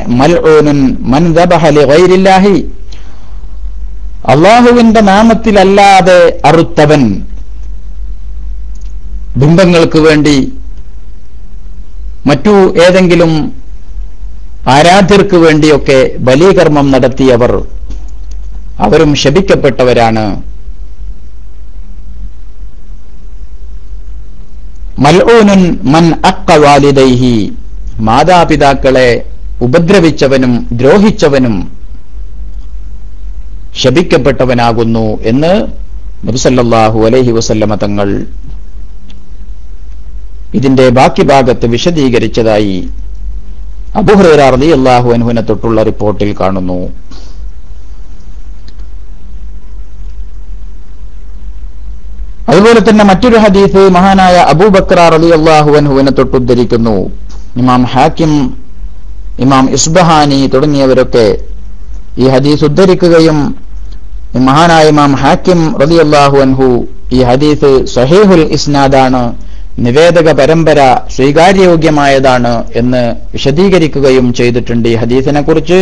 അള്ളാഹുവിന്റെ നാമത്തിലല്ലാതെ അറുത്തവൻ ബിംബങ്ങൾക്ക് വേണ്ടി മറ്റു ഏതെങ്കിലും ആരാധ്യർക്ക് വേണ്ടിയൊക്കെ ബലീകർമ്മം നടത്തിയവർ അവരും ശപിക്കപ്പെട്ടവരാണ്. മൽഊനുൻ മൻ അക്ക വാലിദൈഹി. മാതാപിതാക്കളെ ഉപദ്രവിച്ചവനും ദ്രോഹിച്ചവനും ശപിക്കപ്പെട്ടവനാകുന്നു എന്ന് നബിസല്ലാഹു അലൈഹി വസല്ലമ തങ്ങൾ ഇതിന്റെ ബാക്കി ഭാഗത്ത് വിശദീകരിച്ചതായി അബുഹ്റൈറ അള്ളാഹു അൻഹുവിനെ തൊട്ടുള്ള റിപ്പോർട്ടിൽ കാണുന്നു. അതുപോലെ തന്നെ മറ്റൊരു ഹദീസ് മഹാനായ അബൂബക്കർ അലി അൻഹുവിനെ അനുഹുവിനെ തൊട്ടുദ്ധരിക്കുന്നു. ഇമാം ഹാക്കിം ഇമാം ഇസ്ബഹാനി തുടങ്ങിയവരൊക്കെ ഈ ഹദീസ് ഉദ്ധരിക്കുകയും മഹാനായ ഇമാം ഹാക്കിം റലി അള്ളാഹു അൻഹു ഈ ഹദീസ് സഹേഹുൽ ഇസ്നാദാണ് നിവേദക പരമ്പര സ്വീകാര്യോഗ്യമായതാണ് എന്ന് വിശദീകരിക്കുകയും ചെയ്തിട്ടുണ്ട് ഈ ഹദീസിനെ കുറിച്ച്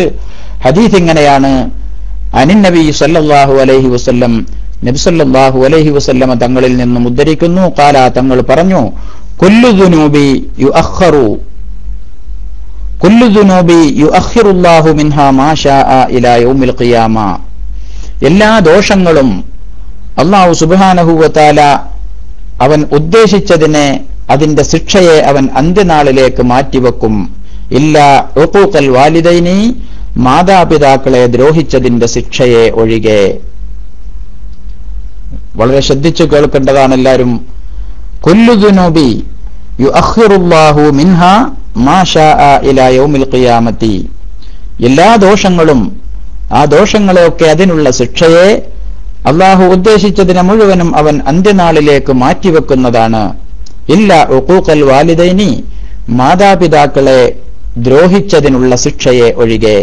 ഹദീസ് ഇങ്ങനെയാണ്. അനിൻ നബി സല്ലാഹു അലൈഹി വസല്ലം നബിസല്ലാഹു അലൈഹി വസല്ലമ തങ്ങളിൽ നിന്നും ഉദ്ധരിക്കുന്നു. കാല തങ്ങൾ പറഞ്ഞു ഇലാ യൗമിൽ ഖിയാമ. എല്ലാ ദോഷങ്ങളും അള്ളാഹു സുബ്ഹാനഹു വതആല അവൻ ഉദ്ദേശിച്ചതിനെ അതിന്റെ ശിക്ഷയെ അവൻ അന്ത്യനാളിലേക്ക് മാറ്റിവെക്കും. ഇല്ല ഉഖൂഖൽ വാലിദൈനി മാതാപിതാക്കളെ ദ്രോഹിച്ചതിന്റെ ശിക്ഷയെ ഒഴികെ. വളരെ ശ്രദ്ധിച്ചു കേൾക്കേണ്ടതാണ് എല്ലാവരും. കൊല്ലുദുനോബി യുഅഖിറുല്ലാഹു മിൻഹ എല്ലാ ദോഷങ്ങളും ആ ദോഷങ്ങളെയൊക്കെ അതിനുള്ള ശിക്ഷയെ അള്ളാഹു ഉദ്ദേശിച്ചതിനെ മുഴുവനും അവൻ അന്ത്യനാളിലേക്ക് മാറ്റിവെക്കുന്നതാണ്. ഇല്ല ഒക്കൂക്കൽ വാലിദൈനി മാതാപിതാക്കളെ ദ്രോഹിച്ചതിനുള്ള ശിക്ഷയെ ഒഴികെ.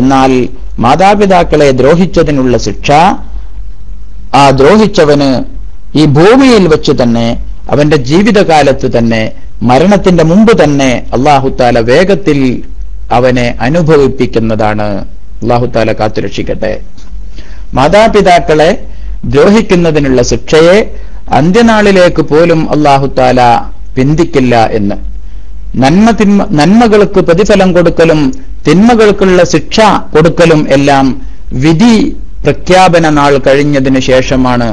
എന്നാൽ മാതാപിതാക്കളെ ദ്രോഹിച്ചതിനുള്ള ശിക്ഷ ആ ദ്രോഹിച്ചവന് ഈ ഭൂമിയിൽ വെച്ച് തന്നെ അവന്റെ ജീവിതകാലത്ത് തന്നെ മരണത്തിന്റെ മുമ്പ് തന്നെ അള്ളാഹുത്താല വേഗത്തിൽ അവനെ അനുഭവിപ്പിക്കുന്നതാണ്. അള്ളാഹുത്താല കാത്തുരക്ഷിക്കട്ടെ മാതാപിതാക്കളെ ദ്രോഹിക്കുന്നതിനുള്ള ശിക്ഷയെ അന്ത്യനാളിലേക്ക് പോലും അള്ളാഹുത്താല പിന്തിക്കില്ല എന്ന്. നന്മ തിന്മ നന്മകൾക്ക് പ്രതിഫലം കൊടുക്കലും തിന്മകൾക്കുള്ള ശിക്ഷ കൊടുക്കലും എല്ലാം വിധി പ്രഖ്യാപന നാൾ കഴിഞ്ഞതിന് ശേഷമാണ്.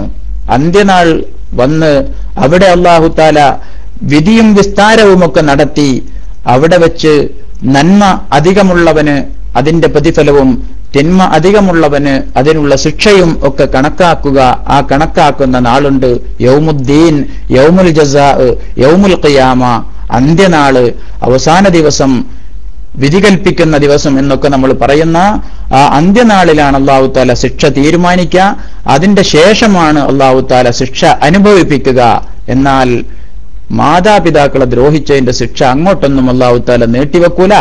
അന്ത്യനാൾ വന്ന് അവിടെ അള്ളാഹുത്താല വിധിയും വിസ്താരവുമൊക്കെ നടത്തി അവിടെ വെച്ച് നന്മ അധികമുള്ളവന് അതിന്റെ പ്രതിഫലവും തിന്മ അധികമുള്ളവന് അതിനുള്ള ശിക്ഷയും ഒക്കെ കണക്കാക്കുക. ആ കണക്കാക്കുന്ന നാളുണ്ട് യൗമുദ്ദീൻ യൗമുൽ ജസാ യൗമുൽ ഖിയാമ. അന്ത്യനാൾ അവസാന ദിവസം വിധി കൽപ്പിക്കുന്ന ദിവസം എന്നൊക്കെ നമ്മൾ പറയുന്ന ആ അന്ത്യനാളിലാണ് അള്ളാഹു താല ശിക്ഷ തീരുമാനിക്കുക. അതിന്റെ ശേഷമാണ് അള്ളാഹു താല ശിക്ഷ അനുഭവിപ്പിക്കുക. എന്നാൽ മാതാപിതാക്കളെ ദ്രോഹിച്ചതിന്റെ ശിക്ഷ അങ്ങോട്ടൊന്നും അള്ളാഹുത്താല നീട്ടിവെക്കൂല.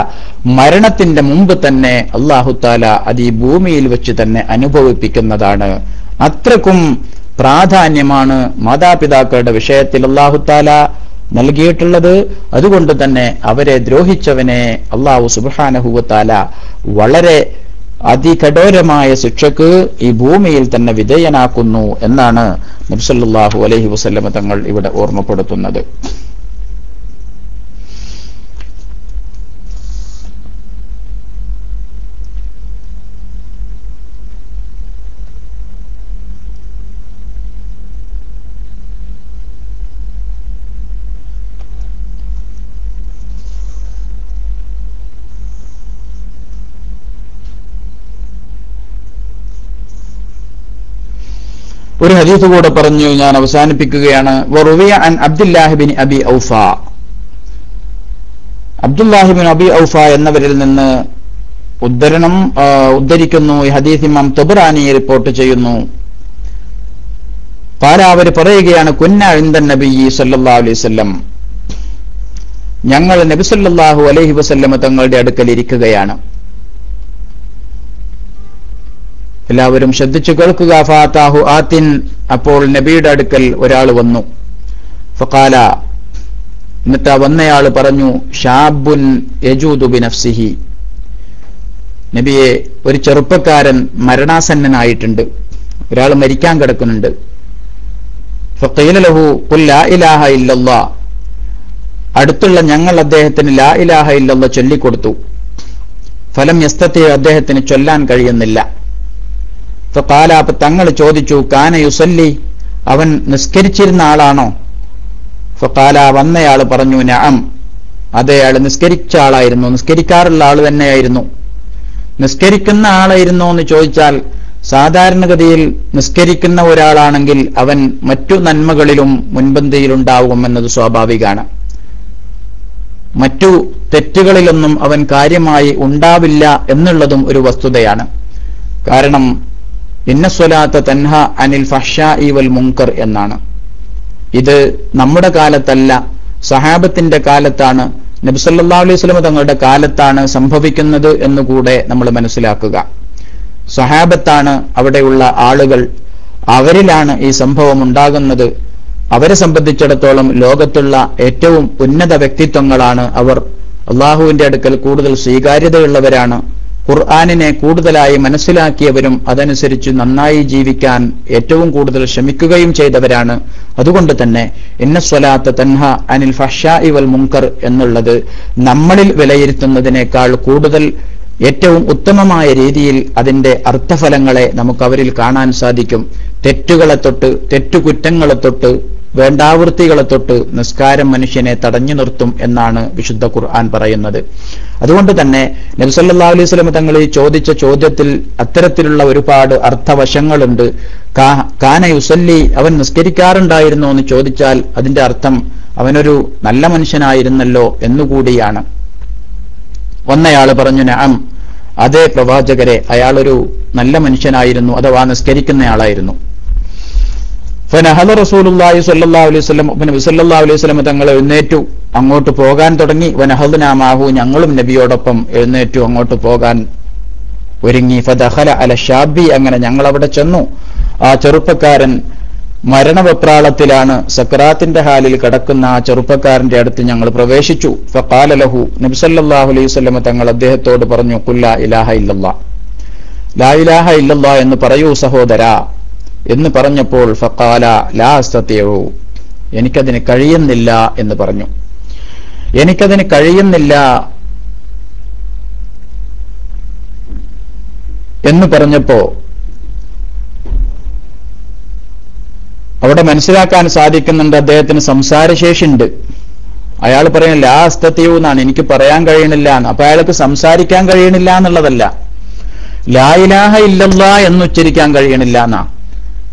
മരണത്തിന്റെ മുമ്പ് തന്നെ അള്ളാഹുത്താല അത് ഈ ഭൂമിയിൽ വെച്ച് തന്നെ അനുഭവിപ്പിക്കുന്നതാണ്. അത്രക്കും പ്രാധാന്യമാണ് മാതാപിതാക്കളുടെ വിഷയത്തിൽ അള്ളാഹുത്താല നൽകിയിട്ടുള്ളത്. അതുകൊണ്ട് തന്നെ അവരെ ദ്രോഹിച്ചവനെ അള്ളാഹു സുബാനഹുവത്താല വളരെ അതികഠോരമായ ശിക്ഷക്ക് ഈ ഭൂമിയിൽ തന്നെ വിധേയനാക്കുന്നു എന്നാണ് നബ്സല്ലാഹു അലഹി വസ്ല്ലമ തങ്ങൾ ഇവിടെ ഓർമ്മപ്പെടുത്തുന്നത്. ഹദീസ് കൂടെ പറഞ്ഞു ഞാൻ അവസാനിപ്പിക്കുകയാണ്. അബ്ദുല്ലാഹിബിൻ അബി ഔഫ. ഔഫ എന്നവരിൽ നിന്ന് ഉദ്ധരണം ഉദ്ധരിക്കുന്നു. ഈ ഹദീസ് ഇമാം തൊബുറാനി റിപ്പോർട്ട് ചെയ്യുന്നു. പാല അവർ പറയുകയാണ് കുന്ന ഇന്ദൻ നബി സല്ലാ അലൈവല്ലം ഞങ്ങൾ നബി സല്ലാഹു അലൈഹി വസല്ലമ തങ്ങളുടെ അടുക്കൽ ഇരിക്കുകയാണ്. എല്ലാവരും ശ്രദ്ധിച്ചു കേൾക്കുക. ഫാത്താഹു ആത്തിൻ. അപ്പോൾ നബിയുടെ അടുക്കൽ ഒരാൾ വന്നു. ഫക്കാല എന്നിട്ട് ആ വന്നയാൾ പറഞ്ഞു ഷാബുൻ യജൂദു ബിനഫ്സിഹി. നബിയെ ഒരു ചെറുപ്പക്കാരൻ മരണാസന്നനായിട്ടുണ്ട്. ഒരാൾ മരിക്കാൻ കിടക്കുന്നുണ്ട്. ഫക്കീലഹു ലാ ഇലാഹ ഇല്ലല്ലാ. അടുത്തുള്ള ഞങ്ങൾ അദ്ദേഹത്തിന് ലാ ഇലാഹ ഇല്ലല്ല ചൊല്ലിക്കൊടുത്തു. ഫലം യസ്തത്തെ അദ്ദേഹത്തിന് ചൊല്ലാൻ കഴിയുന്നില്ല. ഫാല അപ്പൊ തങ്ങൾ ചോദിച്ചു കാന യുസല്ലി? അവൻ നിസ്കരിച്ചിരുന്ന ആളാണോ? ഫാല വന്നയാൾ പറഞ്ഞു നഅം. അതേയാൾ നിസ്കരിച്ച ആളായിരുന്നു. നിസ്കരിക്കാറുള്ള ആൾ തന്നെയായിരുന്നു. നിസ്കരിക്കുന്ന ആളായിരുന്നോ എന്ന് ചോദിച്ചാൽ സാധാരണഗതിയിൽ നിസ്കരിക്കുന്ന ഒരാളാണെങ്കിൽ അവൻ മറ്റു നന്മകളിലും മുൻപന്തിയിലുണ്ടാവും എന്നത് സ്വാഭാവികമാണ് മറ്റു തെറ്റുകളിലൊന്നും അവൻ കാര്യമായി ഉണ്ടാവില്ല എന്നുള്ളതും ഒരു വസ്തുതയാണ്. കാരണം ഇന്നസ്വലാത്ത തൻഹ അനിൽ ഫഷാ വൽ മുങ്കർ എന്നാണ്. ഇത് നമ്മുടെ കാലത്തല്ല സഹാബത്തിന്റെ കാലത്താണ് നബിസല്ലാ അലൈഹി സ്വലമ തങ്ങളുടെ കാലത്താണ് സംഭവിക്കുന്നത് എന്നുകൂടെ നമ്മൾ മനസ്സിലാക്കുക. സഹാബത്താണ് അവിടെയുള്ള ആളുകൾ അവരിലാണ് ഈ സംഭവം ഉണ്ടാകുന്നത്. അവരെ സംബന്ധിച്ചിടത്തോളം ലോകത്തുള്ള ഏറ്റവും ഉന്നത വ്യക്തിത്വങ്ങളാണ് അവർ. അള്ളാഹുവിന്റെ അടുക്കൽ കൂടുതൽ സ്വീകാര്യതയുള്ളവരാണ്. ഖുർആാനിനെ കൂടുതലായി മനസ്സിലാക്കിയവരും അതനുസരിച്ച് നന്നായി ജീവിക്കാൻ ഏറ്റവും കൂടുതൽ ശ്രമിക്കുകയും ചെയ്തവരാണ്. അതുകൊണ്ട് തന്നെ ഇന്ന സ്വലാത്ത തൻഹ അനിൽ ഫഷ ഇവൽ മുങ്കർ എന്നുള്ളത് നമ്മളിൽ വിലയിരുത്തുന്നതിനേക്കാൾ കൂടുതൽ ഏറ്റവും ഉത്തമമായ രീതിയിൽ അതിന്റെ അർത്ഥഫലങ്ങളെ നമുക്ക് അവരിൽ കാണാൻ സാധിക്കും. തെറ്റുകളെ തൊട്ട് തെറ്റുകുറ്റങ്ങളെ തൊട്ട് വേണ്ടാവൃത്തികളെ തൊട്ട് നിസ്കാരം മനുഷ്യനെ തടഞ്ഞു നിർത്തും എന്നാണ് വിശുദ്ധ ഖുർആൻ പറയുന്നത്. അതുകൊണ്ട് തന്നെ നബ്സല്ലാ അലൈഹി സ്വലം തങ്ങൾ ചോദിച്ച ചോദ്യത്തിൽ അത്തരത്തിലുള്ള ഒരുപാട് അർത്ഥവശങ്ങളുണ്ട്. കാന യുസല്ലി അവൻ നിസ്കരിക്കാറുണ്ടായിരുന്നോ എന്ന് ചോദിച്ചാൽ അതിന്റെ അർത്ഥം അവനൊരു നല്ല മനുഷ്യനായിരുന്നല്ലോ എന്നുകൂടിയാണ്. ഒന്നയാൾ പറഞ്ഞു നഅം അതേ പ്രവാചകരെ അയാളൊരു നല്ല മനുഷ്യനായിരുന്നു അഥവാ നിസ്കരിക്കുന്നയാളായിരുന്നു. ഫനഹദ റസൂലുള്ളാഹി സ്വല്ലല്ലാഹു അലൈഹി നബി സ്വല്ലല്ലാഹു അലൈഹി തങ്ങൾ എഴുന്നേറ്റു അങ്ങോട്ട് പോകാൻ തുടങ്ങി. വനഹദ്നാ മാഹു ഞങ്ങളും നബിയോടൊപ്പം എഴുന്നേറ്റു അങ്ങോട്ട് പോകാൻ ഒരുങ്ങി. ഫദഖല അല ഷാബി അങ്ങനെ ഞങ്ങൾ അവിടെ ചെന്നു. ആ ചെറുപ്പക്കാരൻ മരണവെപ്രാളത്തിലാണ് സക്രാത്തിന്റെ ഹാലിൽ കിടക്കുന്ന ആ ചെറുപ്പക്കാരന്റെ അടുത്ത് ഞങ്ങൾ പ്രവേശിച്ചു. ഫഖാല ലഹു നബിസല്ലാഹു അലൈഹി സ്വലമ തങ്ങൾ അദ്ദേഹത്തോട് പറഞ്ഞു കുല്ല ഇലാഹ ഇല്ലല്ലാ. ലാ ഇലാഹ ഇല്ലല്ലാ എന്ന് പറയൂ സഹോദര. എന്ന് പറഞ്ഞപ്പോൾ ഫക്കാല ലാ അസ്തത്തിയു എനിക്കതിന് കഴിയുന്നില്ല എന്ന് പറഞ്ഞു. എനിക്കതിന് കഴിയുന്നില്ല എന്ന് പറഞ്ഞപ്പോ അവിടെ മനസ്സിലാക്കാൻ സാധിക്കുന്നുണ്ട് അദ്ദേഹത്തിന് സംസാരശേഷിയുണ്ട്. അയാൾ പറയുന്നത് ലാ അസ്തത്യു എന്നാണ്. എനിക്ക് പറയാൻ കഴിയണില്ല എന്ന്. അപ്പൊ അയാൾക്ക് സംസാരിക്കാൻ കഴിയണില്ല എന്നുള്ളതല്ല. ലായിലാഹ ഇല്ലല്ല എന്ന് ഉച്ചരിക്കാൻ കഴിയണില്ല എന്നാ.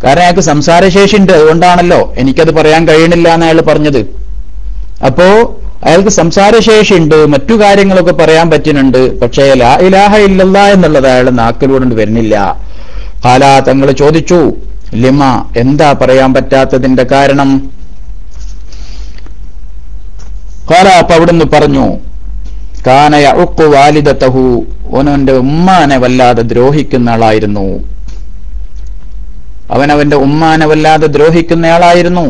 കാരണം അയാൾക്ക് സംസാരശേഷി ഉണ്ട് അതുകൊണ്ടാണല്ലോ എനിക്കത് പറയാൻ കഴിയണില്ല എന്ന് അയാൾ പറഞ്ഞത്. അപ്പോ അയാൾക്ക് സംസാരശേഷി ഉണ്ട് മറ്റു കാര്യങ്ങളൊക്കെ പറയാൻ പറ്റുന്നുണ്ട് പക്ഷേ ലാ ഇലാഹ ഇല്ലല്ല എന്നുള്ളത് അയാൾ നാക്കിലൂടെ വരുന്നില്ല. ഹാലാ തങ്ങൾ ചോദിച്ചു ലിമ എന്താ പറയാൻ പറ്റാത്തതിന്റെ കാരണം? ഹാല അപ്പൊ അവിടുന്ന് പറഞ്ഞു കാനയ ഉക്കു വാലിദത്തഹു ഓനോന്റെ ഉമ്മാനെ വല്ലാതെ ദ്രോഹിക്കുന്ന ആളായിരുന്നു. അവൻ അവന്റെ ഉമ്മാനെ വല്ലാതെ ദ്രോഹിക്കുന്നയാളായിരുന്നു.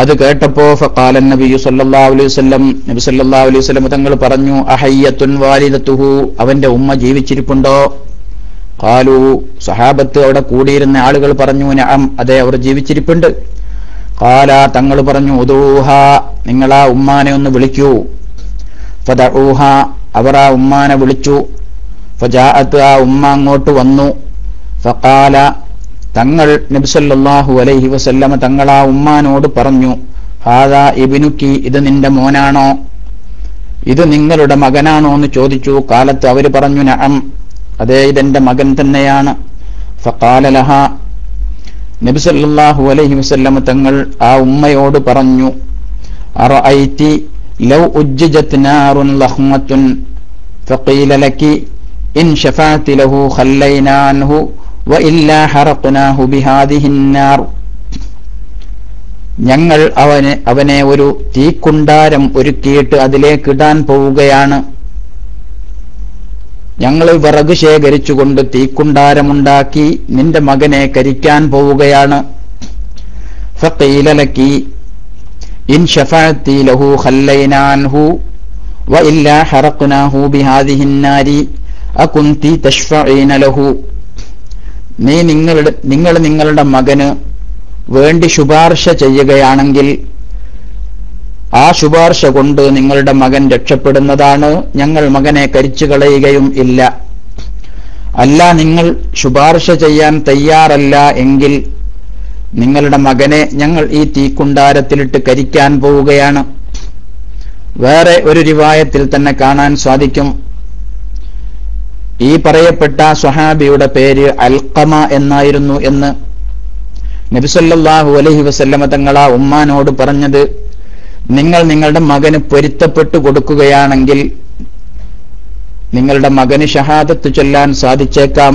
അത് കേട്ടപ്പോ ഫാലൻ നബിയു സല്ലല്ലാഹു അലൈഹി നബി സല്ലാ അലൈഹി തങ്ങൾ പറഞ്ഞു അഹയ്യത്തുൻ വാലിദത്തുഹു അവന്റെ ഉമ്മ ജീവിച്ചിരിപ്പുണ്ടോ? കാലു സഹാബത്ത് അവിടെ കൂടിയിരുന്ന ആളുകൾ പറഞ്ഞു നഅം അതെ അവർ ജീവിച്ചിരിപ്പുണ്ട്. കാല തങ്ങൾ പറഞ്ഞു ഉദൂഹ നിങ്ങൾ ആ ഉമ്മാനെ ഒന്ന് വിളിക്കൂ. ഫദഊഹ അവർ ആ ഉമ്മാനെ വിളിച്ചു. ഫജാഅത്ത് ആ ഉമ്മ അങ്ങോട്ട് വന്നു. ഫഖാല തങ്ങൾ നബിസല്ലാഹു അലൈഹി വസല്ലമ തങ്ങൾ ആ ഉമ്മാനോട് പറഞ്ഞു ഹാദാ ഇബിനുക്കി ഇത് നിന്റെ മോനാണോ? ഇത് നിങ്ങളുടെ മകനാണോ? എന്ന് ചോദിച്ചു. കാലത്ത് അവർ പറഞ്ഞു നഅം അതേ ഇതെന്റെ മകൻ തന്നെയാണ്. ഫഖാലലഹ നബി സല്ലല്ലാഹു അലൈഹി വസല്ലമ തങ്ങൾ ആ ഉമ്മയോട് പറഞ്ഞു ലൗ ഫഖീല ഇൻ ഷഫഅതി ലഹു ഞങ്ങൾ അവന് അവനെ ഒരു തീക്കുണ്ടാരം ഒരുക്കിയിട്ട് അതിലേക്ക് ഇടാൻ പോവുകയാണ്. ഞങ്ങൾ വിറക് ശേഖരിച്ചുകൊണ്ട് തീക്കുണ്ടാരമുണ്ടാക്കി നിന്റെ മകനെ കരിക്കാൻ പോവുകയാണ്. ഫഖീലലക്കി ഇൻ ലഹു ഖല്ലൈനാൻഹു ഇല്ലാ ഹറഖ്നാഹു ബിഹാദിഹിന്നാരി അകുന്തി ലഹു. നീ നിങ്ങളുടെ നിങ്ങൾ നിങ്ങളുടെ മകന് വേണ്ടി ശുപാർശ ചെയ്യുകയാണെങ്കിൽ ആ ശുപാർശ കൊണ്ട് നിങ്ങളുടെ മകൻ രക്ഷപ്പെടുന്നതാണ്. ഞങ്ങൾ മകനെ കരിച്ചു കളയുകയും ഇല്ല. അല്ല നിങ്ങൾ ശുപാർശ ചെയ്യാൻ തയ്യാറല്ല എങ്കിൽ നിങ്ങളുടെ മകനെ ഞങ്ങൾ ഈ തീക്കുണ്ടാരത്തിലിട്ട് കരിക്കാൻ പോവുകയാണ്. വേറെ ഒരു രൂപായത്തിൽ തന്നെ കാണാൻ സാധിക്കും. ഈ പറയപ്പെട്ട സ്വഹാബിയുടെ പേര് അൽക്കമ എന്നായിരുന്നു എന്ന് നബിസല്ലാഹു അലഹി വസല്ലമ തങ്ങളാ ഉമ്മാനോട് പറഞ്ഞത് നിങ്ങൾ നിങ്ങളുടെ മകന് പൊരുത്തപ്പെട്ടു കൊടുക്കുകയാണെങ്കിൽ നിങ്ങളുടെ മകന് ഷഹാദത്ത് ചൊല്ലാൻ സാധിച്ചേക്കാം.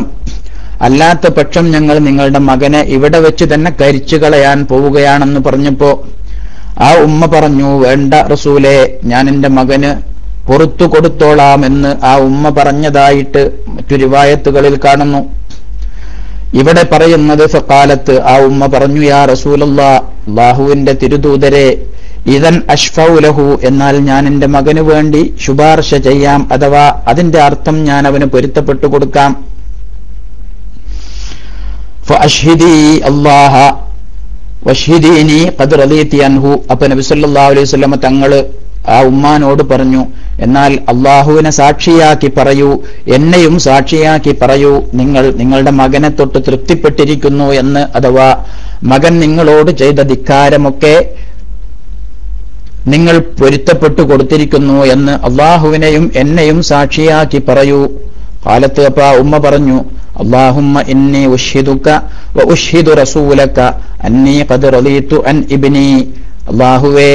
അല്ലാത്ത പക്ഷം ഞങ്ങൾ നിങ്ങളുടെ മകനെ ഇവിടെ വെച്ച് തന്നെ കരിച്ചു കളയാൻ പോവുകയാണെന്ന് പറഞ്ഞപ്പോ ആ ഉമ്മ പറഞ്ഞു വേണ്ട റസൂലെ ഞാൻ എന്റെ മകന് പുറത്തു കൊടുത്തോളാം എന്ന് ആ ഉമ്മ പറഞ്ഞതായിട്ട് മറ്റു റിവായത്തുകളിൽ കാണുന്നു. ഇവിടെ പറയുന്നത് ഫക്കാലത്ത് ആ ഉമ്മ പറഞ്ഞു യാ റസൂലല്ലാ അള്ളാഹുവിന്റെ തിരുദൂതരെ ഇതൻ അഷ്ഫൗലഹു എന്നാൽ ഞാൻ എന്റെ മകന് വേണ്ടി ശുപാർശ ചെയ്യാം അഥവാ അതിന്റെ അർത്ഥം ഞാൻ അവന് പൊരുത്തപ്പെട്ടു കൊടുക്കാം. അള്ളാഹ അപ്പൊ നബി സല്ലല്ലാഹു അലൈഹി വസല്ലം തങ്ങൾ ആ ഉമ്മാനോട് പറഞ്ഞു എന്നാൽ അള്ളാഹുവിനെ സാക്ഷിയാക്കി പറയൂ എന്നെയും സാക്ഷിയാക്കി പറയൂ. നിങ്ങൾ നിങ്ങളുടെ മകനെ തൊട്ട് തൃപ്തിപ്പെട്ടിരിക്കുന്നു എന്ന് അഥവാ മകൻ നിങ്ങളോട് ചെയ്ത ധിക്കാരമൊക്കെ നിങ്ങൾ പൊരുത്തപ്പെട്ടു കൊടുത്തിരിക്കുന്നു എന്ന് അള്ളാഹുവിനെയും എന്നെയും സാക്ഷിയാക്കി പറയൂ. കാലത്ത് അപ്പ ഉമ്മ പറഞ്ഞു അള്ളാഹുമ്മ ഇന്നി റളീതു അൻ ഇബ്നി. അള്ളാഹുവേ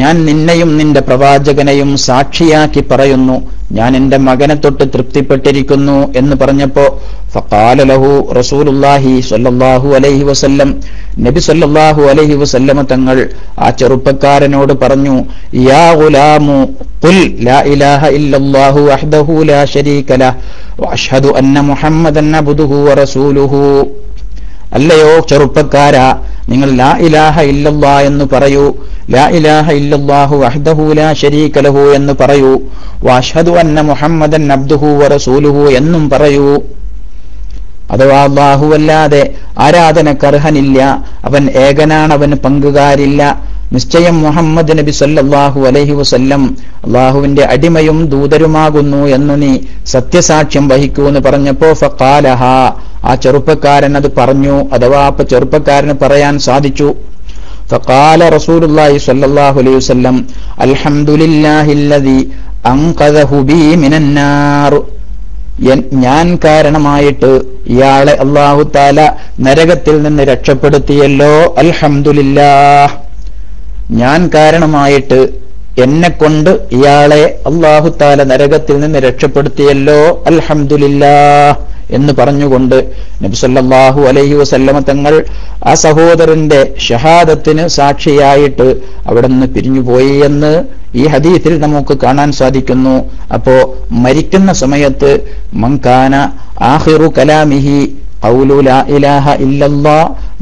ഞാൻ നിന്നെയും നിന്റെ പ്രവാചകനെയും സാക്ഷിയാക്കി പറയുന്നു. ഞാൻ എന്റെ മകനെ തൊട്ട് തൃപ്തിപ്പെട്ടിരിക്കുന്നു എന്ന് പറഞ്ഞപ്പോ ഫഖാല ലഹു റസൂലുള്ളാഹി സ്വല്ലല്ലാഹു അലൈഹി നബി സൊല്ലാഹു അലൈഹി വസല്ലമ തങ്ങൾ ആ ചെറുപ്പക്കാരനോട് പറഞ്ഞു ഗുലാമു لا الله وحده لا شريك له محمدا ورسوله അല്ലയോ ചെറുപ്പക്കാരാ നിങ്ങൾ ലാ ഇലാഹ ഇല്ലല്ലാ എന്ന് പറയൂ. ലാ ഇലാഹ ഇല്ലല്ലാഹു വഹ്ദഹു ലാ ശരീക ലഹു എന്ന് പറയൂ. വഅഷ്ഹദു അന്ന മുഹമ്മദൻ അബ്ദുഹു വറസൂലുഹു എന്നും പറയൂ. അഥവാ അല്ലാഹുവല്ലാതെ ആരാധനക്കർഹനില്ല അവൻ ഏകനാണ് പങ്കുകാരില്ല. നിശ്ചയം മുഹമ്മദ് നബി സല്ലല്ലാഹു അലൈഹി വസല്ലം അള്ളാഹുവിന്റെ അടിമയും ദൂതരുമാകുന്നു എന്നു നീ സത്യസാക്ഷ്യം വഹിക്കൂ എന്ന് പറഞ്ഞപ്പോ ഫഖാലഹ ആ ചെറുപ്പക്കാരൻ അത് പറഞ്ഞു അഥവാ അപ്പൊ ചെറുപ്പക്കാരന് പറയാൻ സാധിച്ചു فقال رسول الله صلى الله عليه وسلم الحمد لله الذي أنقذه بي من النار ഞാൻ കാരണമായിട്ട് ഇയാളെ അള്ളാഹു താല നരകത്തിൽ നിന്ന് രക്ഷപ്പെടുത്തിയല്ലോ അൽഹംദുലില്ലാ ഞാൻ കാരണമായിട്ട് എന്നെ കൊണ്ട് ഇയാളെ അള്ളാഹു താല നരകത്തിൽ നിന്ന് രക്ഷപ്പെടുത്തിയല്ലോ അൽഹംദുലില്ലാ എന്ന് പറഞ്ഞുകൊണ്ട് നബിസല്ലാഹു അലൈഹി വസല്ലമ തങ്ങൾ ആ സഹോദരന്റെ ഷഹാദത്തിന് സാക്ഷിയായിട്ട് അവിടെ നിന്ന് പിരിഞ്ഞുപോയി എന്ന് ഈ ഹദീത്തിൽ നമുക്ക് കാണാൻ സാധിക്കുന്നു. അപ്പോ മരിക്കുന്ന സമയത്ത് മങ്കാന ആഹിറു കലാമിഹി ഇലാഹ ഇല്ലല്ലാ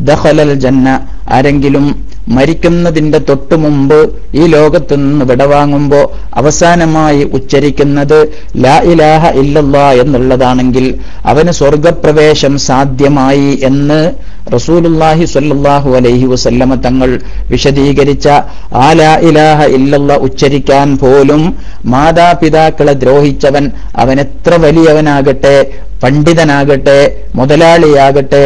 ദഖലൽ ജന്ന ആരെങ്കിലും മരിക്കുന്നതിന്റെ തൊട്ടു മുമ്പ് ഈ ലോകത്തു നിന്ന് വിടവാങ്ങുമ്പോ അവസാനമായി ഉച്ചരിക്കുന്നത് ലാ ഇലാഹ ഇല്ലല്ലാ എന്നുള്ളതാണെങ്കിൽ അവന് സ്വർഗപ്രവേശം സാധ്യമായി എന്ന് റസൂലുല്ലാഹി സ്വല്ലല്ലാഹു അലൈഹി വസല്ലമ തങ്ങൾ വിശദീകരിച്ച ആ ലാ ഇലാഹ ഇല്ലല്ല ഉച്ചരിക്കാൻ പോലും മാതാപിതാക്കളെ ദ്രോഹിച്ചവൻ അവൻ എത്ര വലിയവനാകട്ടെ പണ്ഡിതനാകട്ടെ മുതലാളിയാകട്ടെ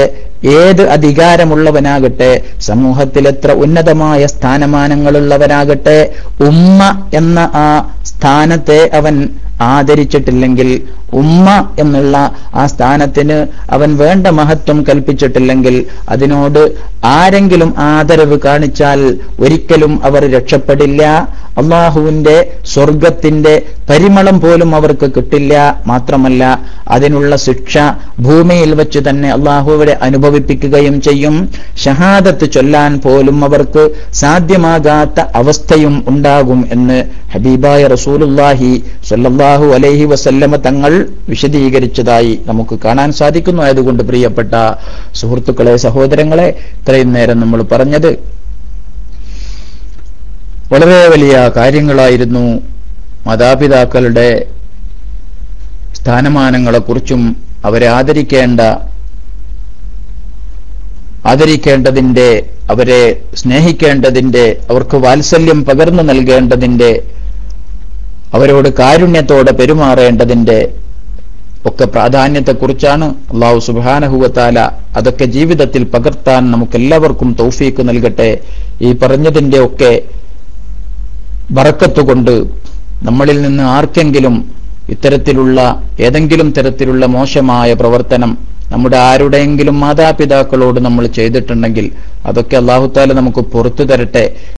ഏത് അധികാരമുള്ളവനാകട്ടെ സമൂഹത്തിൽ എത്ര ഉന്നതമായ സ്ഥാനമാനങ്ങളുള്ളവനാകട്ടെ ഉമ്മ എന്ന ആ സ്ഥാനത്തെ അവൻ ആദരിച്ചിട്ടില്ലെങ്കിൽ ഉമ്മ എന്നുള്ള ആ സ്ഥാനത്തിന് അവൻ വേണ്ട മഹത്വം കൽപ്പിച്ചിട്ടില്ലെങ്കിൽ അതിനോട് ആരെങ്കിലും ആദരവ് കാണിച്ചാൽ ഒരിക്കലും അവർ രക്ഷപ്പെടില്ല. അള്ളാഹുവിന്റെ സ്വർഗത്തിന്റെ പരിമളം പോലും അവർക്ക് കിട്ടില്ല. മാത്രമല്ല അതിനുള്ള ശിക്ഷ ഭൂമിയിൽ വെച്ച് തന്നെ അള്ളാഹുവിടെ അനുഭവിപ്പിക്കുകയും ചെയ്യും. ഷഹാദത്ത് ചൊല്ലാൻ പോലും അവർക്ക് സാധ്യമാകാത്ത അവസ്ഥയും ഉണ്ടാകും എന്ന് ഹബീബായ റസൂലുല്ലാഹി സല്ലാഹു അലൈഹി വസല്ലമ തങ്ങൾ വിശദീകരിച്ചതായി നമുക്ക് കാണാൻ സാധിക്കുന്നു. ആയതുകൊണ്ട് പ്രിയപ്പെട്ട സുഹൃത്തുക്കളെ സഹോദരങ്ങളെ ഇത്രയും നേരം നമ്മൾ പറഞ്ഞത് വളരെ വലിയ കാര്യങ്ങളായിരുന്നു. മാതാപിതാക്കളുടെ സ്ഥാനമാനങ്ങളെക്കുറിച്ചും അവരെ ആദരിക്കേണ്ട ആദരിക്കേണ്ടതിന്റെ അവരെ സ്നേഹിക്കേണ്ടതിന്റെ അവർക്ക് വാത്സല്യം പകർന്നു നൽകേണ്ടതിന്റെ അവരോട് കാരുണ്യത്തോടെ പെരുമാറേണ്ടതിന്റെ ഒക്കെ പ്രാധാന്യത്തെക്കുറിച്ചാണ് അള്ളാഹു സുബാനഹുവത്താല അതൊക്കെ ജീവിതത്തിൽ പകർത്താൻ നമുക്കെല്ലാവർക്കും തൗഫീക്ക് നൽകട്ടെ. ഈ പറഞ്ഞതിന്റെ ഒക്കെ വറക്കത്തുകൊണ്ട് നമ്മളിൽ നിന്ന് ആർക്കെങ്കിലും ഇത്തരത്തിലുള്ള ഏതെങ്കിലും തരത്തിലുള്ള മോശമായ പ്രവർത്തനം നമ്മുടെ ആരുടെയെങ്കിലും മാതാപിതാക്കളോട് നമ്മൾ ചെയ്തിട്ടുണ്ടെങ്കിൽ അതൊക്കെ അള്ളാഹുത്താല നമുക്ക് പുറത്തു തരട്ടെ.